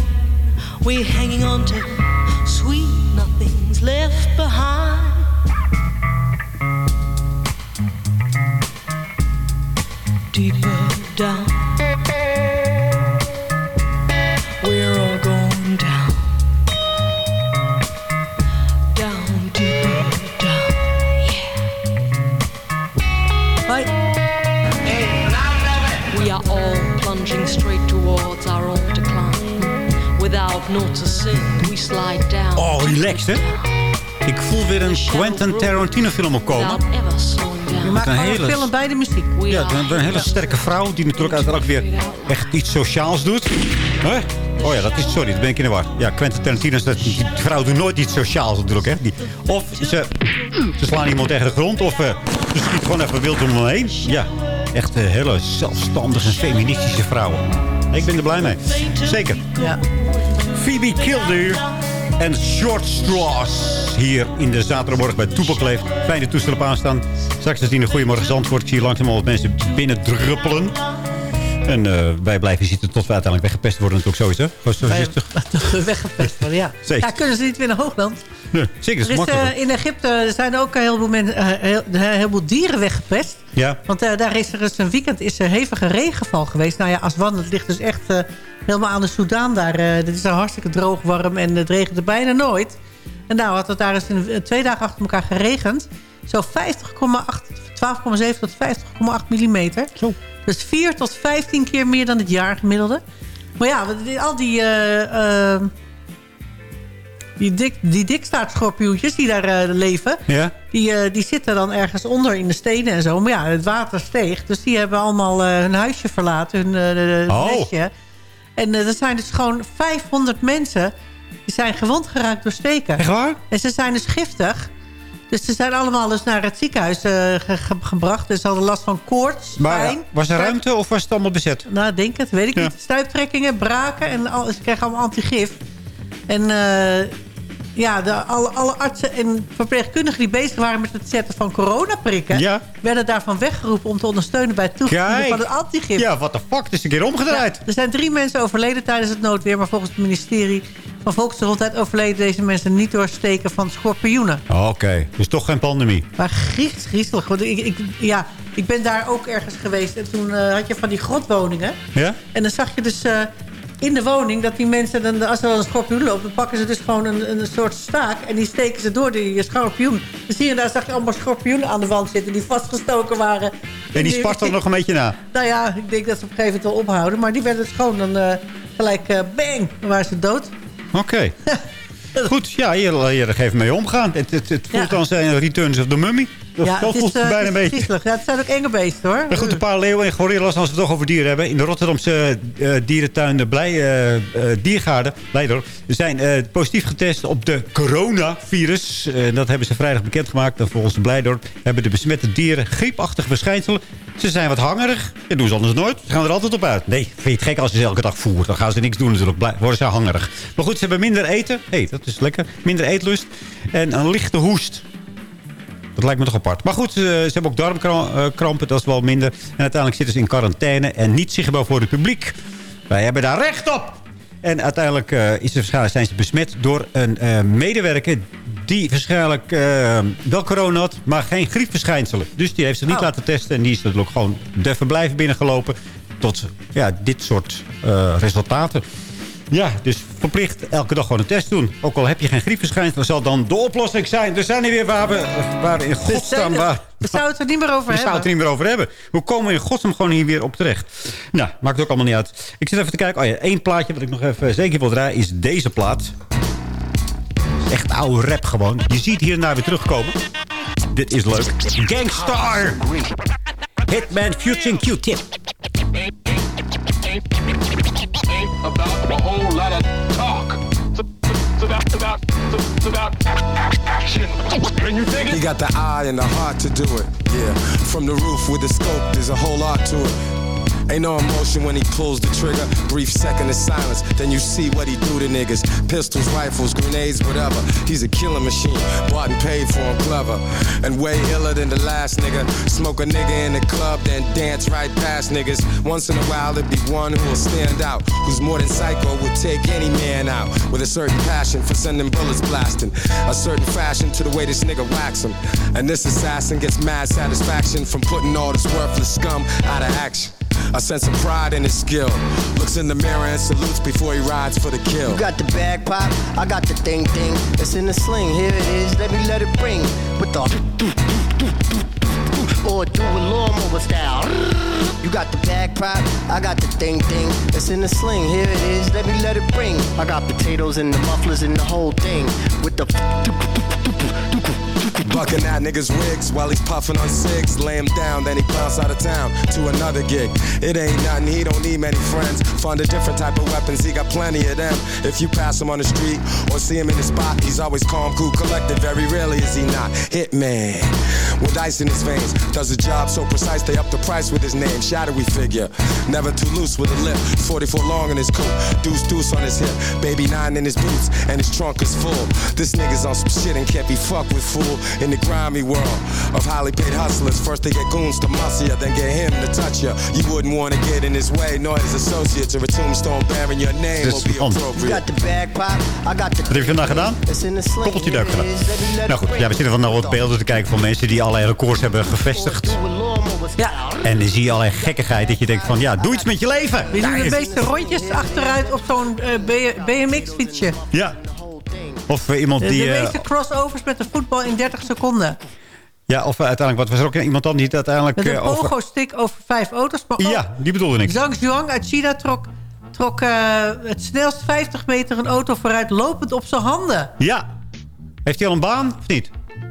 Speaker 17: We're hanging on to sweet nothings left behind.
Speaker 5: Oh, relaxed, hè? Ik voel weer een Quentin Tarantino film opkomen.
Speaker 7: Je maakt
Speaker 5: een hele-
Speaker 7: film bij de muziek.
Speaker 5: Ja, een, een hele sterke vrouw die natuurlijk uiteindelijk weer echt iets sociaals doet. Huh? Oh ja, dat is, sorry, dat ben ik in de war. Ja, Quentin Tarantino, is dat, die, vrouw doet nooit iets sociaals natuurlijk. Hè? Die, of ze, ze slaan iemand tegen de grond, of eh, ze schiet gewoon even wild om hem heen. Ja, echt een hele zelfstandige en feministische vrouw. Ik ben er blij mee. Zeker.
Speaker 7: Ja.
Speaker 5: Phoebe Kilder en Short Straws. Hier in de zaterdagmorgen bij Toepelkleef. Fijne toestel op aanstaan. Straks te zien een Goedemorgen Zandvoort. Ik zie langzaam al wat mensen binnendruppelen. En eh, wij blijven zitten tot we uiteindelijk weggepest worden natuurlijk sowieso. Zo rustig.
Speaker 7: Weggepest worden, ja.
Speaker 5: Zeker.
Speaker 7: Ja, kunnen ze niet weer naar Hoogland?
Speaker 5: Nee, zeker, dat is
Speaker 7: is,
Speaker 5: makkelijk.
Speaker 7: eh, in Egypte zijn ook een heleboel, men, eh, heel, een heleboel dieren weggepest.
Speaker 5: Ja.
Speaker 7: Want eh, daar is er eens een weekend is er hevige regenval geweest. Nou ja, Aswan, het ligt dus echt helemaal aan de Soudaan daar. het is daar hartstikke droog, warm en het regent er bijna nooit. En nou had het daar eens in, eh, twee dagen achter elkaar geregend. Zo 50,8, 12,7 tot 50,8 millimeter.
Speaker 5: Zo.
Speaker 7: Dus 4 tot 15 keer meer dan het jaargemiddelde. Maar ja, al die... die, dik, die dikstaartschorpioentjes die daar eh, leven...
Speaker 5: Ja?
Speaker 7: Die, eh, die zitten dan ergens onder in de stenen en zo. Maar ja, het water steeg. Dus die hebben allemaal eh, hun huisje verlaten. Hun
Speaker 5: Oh.
Speaker 7: nestje. En er zijn dus gewoon 500 mensen... die zijn gewond geraakt door steken.
Speaker 5: Echt waar?
Speaker 7: En ze zijn dus giftig. Dus ze zijn allemaal dus naar het ziekenhuis ge- ge- gebracht. Dus ze hadden last van koorts,
Speaker 5: Maar
Speaker 7: pijn.
Speaker 5: was er ruimte of was het allemaal bezet?
Speaker 7: Nou, ik denk het, weet ik
Speaker 5: Ja.
Speaker 7: niet. Stuiptrekkingen, braken en al, ze kregen allemaal antigif. En ja, de, alle, alle artsen en verpleegkundigen die bezig waren met het zetten van coronaprikken...
Speaker 5: Ja.
Speaker 7: werden daarvan weggeroepen om te ondersteunen bij het
Speaker 5: Kijk.
Speaker 7: van het antigif.
Speaker 5: Ja, wat de fuck? Het is een keer omgedraaid.
Speaker 7: Ja, er zijn drie mensen overleden tijdens het noodweer... maar volgens het ministerie van Volksgezondheid overleden deze mensen niet door steken van schorpioenen.
Speaker 5: Oké, dus toch geen pandemie.
Speaker 7: Maar griezelig, griezelig. Want ik, ik, ja, ik ben daar ook ergens geweest. En toen eh, had je van die grotwoningen.
Speaker 5: Ja?
Speaker 7: En dan zag je dus eh, in de woning dat die mensen... Dan, als er dan een schorpioen loopt, dan pakken ze dus gewoon een, een soort staak... en die steken ze door die schorpioen. Hier en daar zag je allemaal schorpioenen aan de wand zitten... die vastgestoken waren.
Speaker 5: En die spartelt nog een beetje na.
Speaker 7: Nou ja, ik denk dat ze op een gegeven moment wel ophouden. Maar die werden dus gewoon dan eh, gelijk eh, bang, dan waren ze dood.
Speaker 5: Oké. Goed, ja, hier, er even mee omgaan. Het, het, het voelt
Speaker 7: Ja.
Speaker 5: als een Returns of the Mummy. Dat,
Speaker 7: ja,
Speaker 5: dat voelt het
Speaker 7: eh,
Speaker 5: bijna een beetje.
Speaker 7: Ja, het zijn ook enge beesten hoor.
Speaker 5: Maar goed, een paar leeuwen en gorillas, als we het toch over dieren hebben. In de Rotterdamse eh, dierentuin de Blij, eh, eh, Diergaarden, Blijdorp, zijn positief getest op de coronavirus. Dat hebben ze vrijdag bekendgemaakt. En volgens de Blijdorp hebben de besmette dieren griepachtige verschijnselen. Ze zijn wat hangerig. Dat doen ze anders nooit. Ze gaan er altijd op uit. Nee, vind je het gek als je ze elke dag voert? Dan gaan ze niks doen natuurlijk. Blij- worden ze hangerig. Maar goed, ze hebben minder eten. Hé, hey, dat is lekker. Minder eetlust. En een lichte hoest. Dat lijkt me toch apart. Maar goed, eh, ze hebben ook darmkrampen, dat is wel minder. En uiteindelijk zitten ze in quarantaine en niet zichtbaar voor het publiek. Wij hebben daar recht op! En uiteindelijk eh, is er waarschijnlijk zijn ze besmet door een eh, medewerker... die waarschijnlijk eh, wel corona had, maar geen griepverschijnselen. Dus die heeft zich niet
Speaker 7: Oh.
Speaker 5: laten testen. En die is natuurlijk gewoon de verblijf binnengelopen. tot ja, dit soort resultaten. Ja, dus verplicht elke dag gewoon een test doen. Ook al heb je geen griepverschijnselen, zal dan de oplossing zijn. Er zijn er weer waar we, waar in godsnaam... Waar,
Speaker 7: We zouden het er niet meer over
Speaker 5: we zouden het er niet meer over hebben. Hoe komen we in godsnaam gewoon hier weer op terecht? Nou, maakt ook allemaal niet uit. Ik zit even te kijken. Oh ja, één plaatje wat ik nog even zeker wil draaien is deze plaat. Echt oude rap gewoon. Je ziet hier en daar weer terugkomen. Dit is leuk. Gangstar! Hitman Future Q-Tip.
Speaker 18: About a whole lot of talk. You
Speaker 19: got the eye and the heart to do it. Yeah, from the roof with the scope, there's a whole art to it. Ain't no emotion when he pulls the trigger. Brief second of silence, then you see what he do to niggas. Pistols, rifles, grenades, whatever. He's a killing machine, bought and paid for him clever. And way iller than the last nigga. Smoke a nigga in the club, then dance right past niggas. Once in a while, there be one who'll stand out. Who's more than psycho, would take any man out. With a certain passion for sending bullets blasting. A certain fashion to the way this nigga whacks him. And this assassin gets mad satisfaction from putting all this worthless scum out of action. A sense of pride in his skill. Looks in the mirror and salutes before he rides for the kill.
Speaker 20: You got the bag pop, I got the thing thing. It's in the sling, here it is, let me let it ring. With the or do a lawnmower style. You got the bag pop, I got the thing thing. It's in the sling, here it is, let me let it ring. I got potatoes and the mufflers and the whole thing. With the
Speaker 19: Bucking at niggas' wigs while he's puffing on cigs. Lay him down, then he bounce out of town to another gig. It ain't nothing, he don't need many friends. Find a different type of weapons, he got plenty of them. If you pass him on the street or see him in the spot, he's always calm, cool, collected. Very rarely is he not. Hitman with ice in his veins. Does a job so precise, they up the price with his name. Shadowy figure, never too loose with a lip. 44 long in his coat, deuce deuce on his hip. Baby nine in his boots, and his trunk is full. This nigga's on some shit and can't be fucked with, fool. In the grimy world of highly paid hustlers, first they get goons to muscle ya, then get him to touch ya. You wouldn't wanna get in his way, nor his associates, or a tombstone bearing your name will be.
Speaker 20: You
Speaker 19: appropriate.
Speaker 20: got the bag pop, I got the
Speaker 5: Wat heb je vandaag gedaan? Koppeltje duik gedaan. Nou goed, ja, we zitten van nou wat beelden te kijken van mensen die allerlei records hebben gevestigd.
Speaker 7: Ja.
Speaker 5: En dan zie je allerlei gekkigheid dat je denkt van, ja, doe iets met je leven.
Speaker 7: Die doen de meeste rondjes achteruit op zo'n eh, BMX-fietsje.
Speaker 5: Ja. Of eh, iemand
Speaker 7: De,
Speaker 5: die...
Speaker 7: de
Speaker 5: eh,
Speaker 7: meeste crossovers met de voetbal in 30 seconden.
Speaker 5: ja, of eh, uiteindelijk, wat was er ook iemand dan die het uiteindelijk...
Speaker 7: Met een
Speaker 5: over...
Speaker 7: pogo-stick over vijf auto's. Maar
Speaker 5: Ja, die bedoelde ik.
Speaker 7: Zhang Zhuang uit China trok, trok het snelst 50 meter een auto vooruit lopend op zijn handen.
Speaker 5: Ja. Heeft hij al een baan of niet?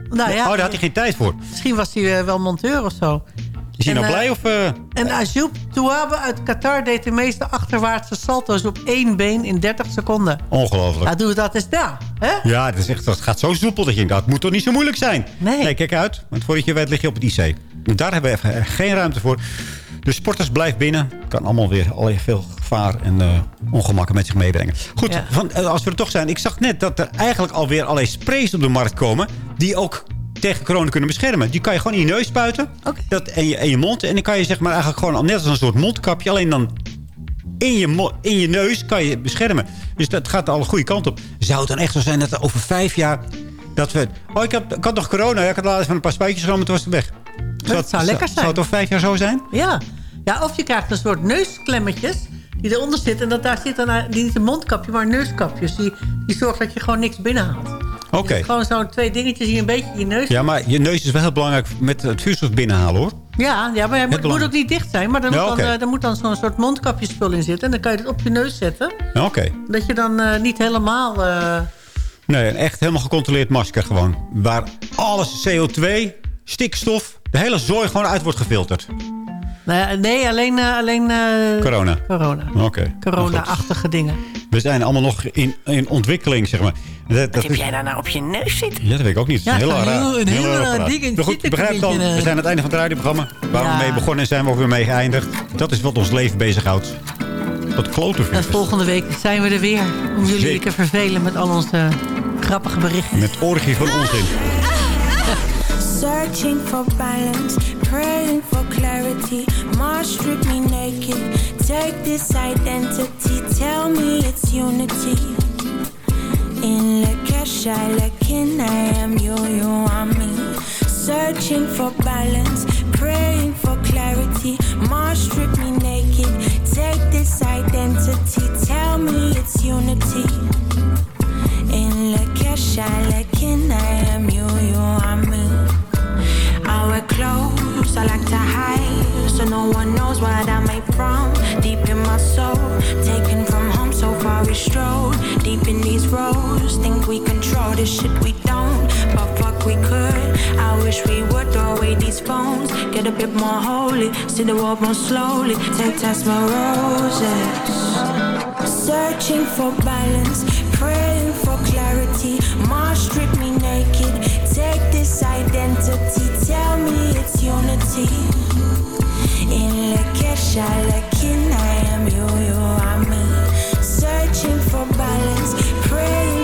Speaker 7: Nou ja,
Speaker 5: oh, daar had hij geen tijd voor.
Speaker 7: Misschien was hij wel monteur of zo.
Speaker 5: Is hij
Speaker 7: En,
Speaker 5: nou
Speaker 7: eh,
Speaker 5: blij of... eh,
Speaker 7: En Ajoub Touabe uit Qatar deed de meeste achterwaartse salto's op één been in 30 seconden.
Speaker 5: Ongelooflijk.
Speaker 7: Ja, doe dat eens na. Hè?
Speaker 5: Ja, dat, is echt, dat gaat zo soepel dat je dat moet toch niet zo moeilijk zijn? Nee. kijk uit, want voordat je weet lig je op het IC. Daar hebben we even geen ruimte voor. De sporters blijft binnen. Kan allemaal weer al veel gevaar en eh, ongemakken met zich meebrengen. Goed,
Speaker 7: Ja.
Speaker 5: van, als we er toch zijn. Ik zag net dat er eigenlijk alweer allerlei sprays op de markt komen... die ook tegen corona kunnen beschermen. Die kan je gewoon in je neus spuiten. Dat, en, je, en je mond. En dan kan je zeg maar eigenlijk gewoon net als een soort mondkapje... alleen dan in je, in je neus kan je beschermen. Dus dat gaat al een goede kant op. Zou het dan echt zo zijn dat er over vijf jaar... dat we... Oh, ik, heb, ik had nog corona. Ja, ik had laatst van een paar spuitjes genomen. Toen was het weg.
Speaker 7: Dat zou lekker zijn.
Speaker 5: Zou het over vijf jaar zo zijn?
Speaker 7: Ja. ja, of je krijgt een soort neusklemmetjes die eronder zitten. En dat daar zit dan eh, niet een mondkapje, maar neuskapjes. Die, die zorgt dat je gewoon niks binnenhaalt.
Speaker 5: Oké.
Speaker 7: Gewoon zo'n twee dingetjes die een beetje in je neus...
Speaker 5: Ja, maar je neus is wel heel belangrijk met het vuurstof binnenhalen, hoor.
Speaker 7: Ja, ja maar het moet, moet ook niet dicht zijn. Maar
Speaker 5: Ja,
Speaker 7: moet, dan,
Speaker 5: oké.
Speaker 7: eh, er moet dan zo'n soort mondkapjespul in zitten. En dan kan je het op je neus zetten.
Speaker 5: Ja, Oké.
Speaker 7: Dat je dan eh, niet helemaal... eh,
Speaker 5: Nee, een echt helemaal gecontroleerd masker gewoon. Waar alles CO2, stikstof, de hele zooi gewoon uit wordt gefilterd.
Speaker 7: Nou nee, alleen, eh, alleen eh,
Speaker 5: Corona.
Speaker 7: corona.
Speaker 5: Oké.
Speaker 7: Corona-achtige dingen.
Speaker 5: We zijn allemaal nog in, in ontwikkeling, zeg maar. Dat, dat
Speaker 7: heb
Speaker 5: is-
Speaker 7: jij daar nou op je neus zitten?
Speaker 5: Ja, dat weet ik ook niet.
Speaker 7: Ja,
Speaker 5: heel
Speaker 7: het is
Speaker 5: raar.
Speaker 7: een heel- een heel
Speaker 5: raar
Speaker 7: raar
Speaker 5: apparaat.
Speaker 7: ding en
Speaker 5: Maar goed, begrijp dan, we zijn aan het einde van het radioprogramma. Waar
Speaker 7: Ja.
Speaker 5: we mee begonnen zijn we ook weer mee geëindigd. Dat is wat ons leven bezighoudt. Tot klote
Speaker 7: En volgende week zijn we er weer. Om jullie
Speaker 5: Zeker.
Speaker 7: te vervelen met al onze grappige berichten.
Speaker 5: Met orgie van onzin.
Speaker 14: Searching for balance, praying for clarity. Mars strip me naked. Take this identity, tell me it's unity. In La I Lakin, I am you, you are me. Searching for balance, praying for clarity. Mars strip me naked. Take this identity, tell me it's unity. In La Kesha, this shit we don't, but fuck we could. I wish we would throw away these phones, get a bit more holy, see the world more slowly. Take test my roses. Searching for balance, praying for clarity. Mars strip me naked. Take this identity, tell me it's unity. In Lakesha, Lakin, I am you, you are me. Searching for balance, praying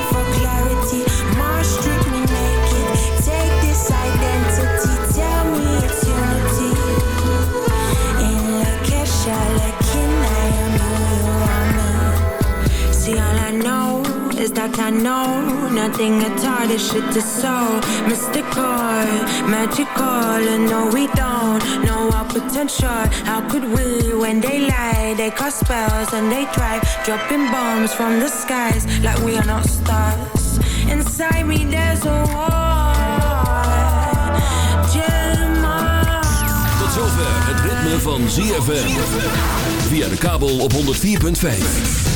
Speaker 14: I know nothing at all. This shit is so mystical, magical, and no, we don't know our potential. How could we, when they lie, they cast spells and they thrive, dropping bombs from the skies like we are not stars. Inside me, there's a war.
Speaker 2: Tot zover het ritme van ZFM. Via de kabel op 104.5.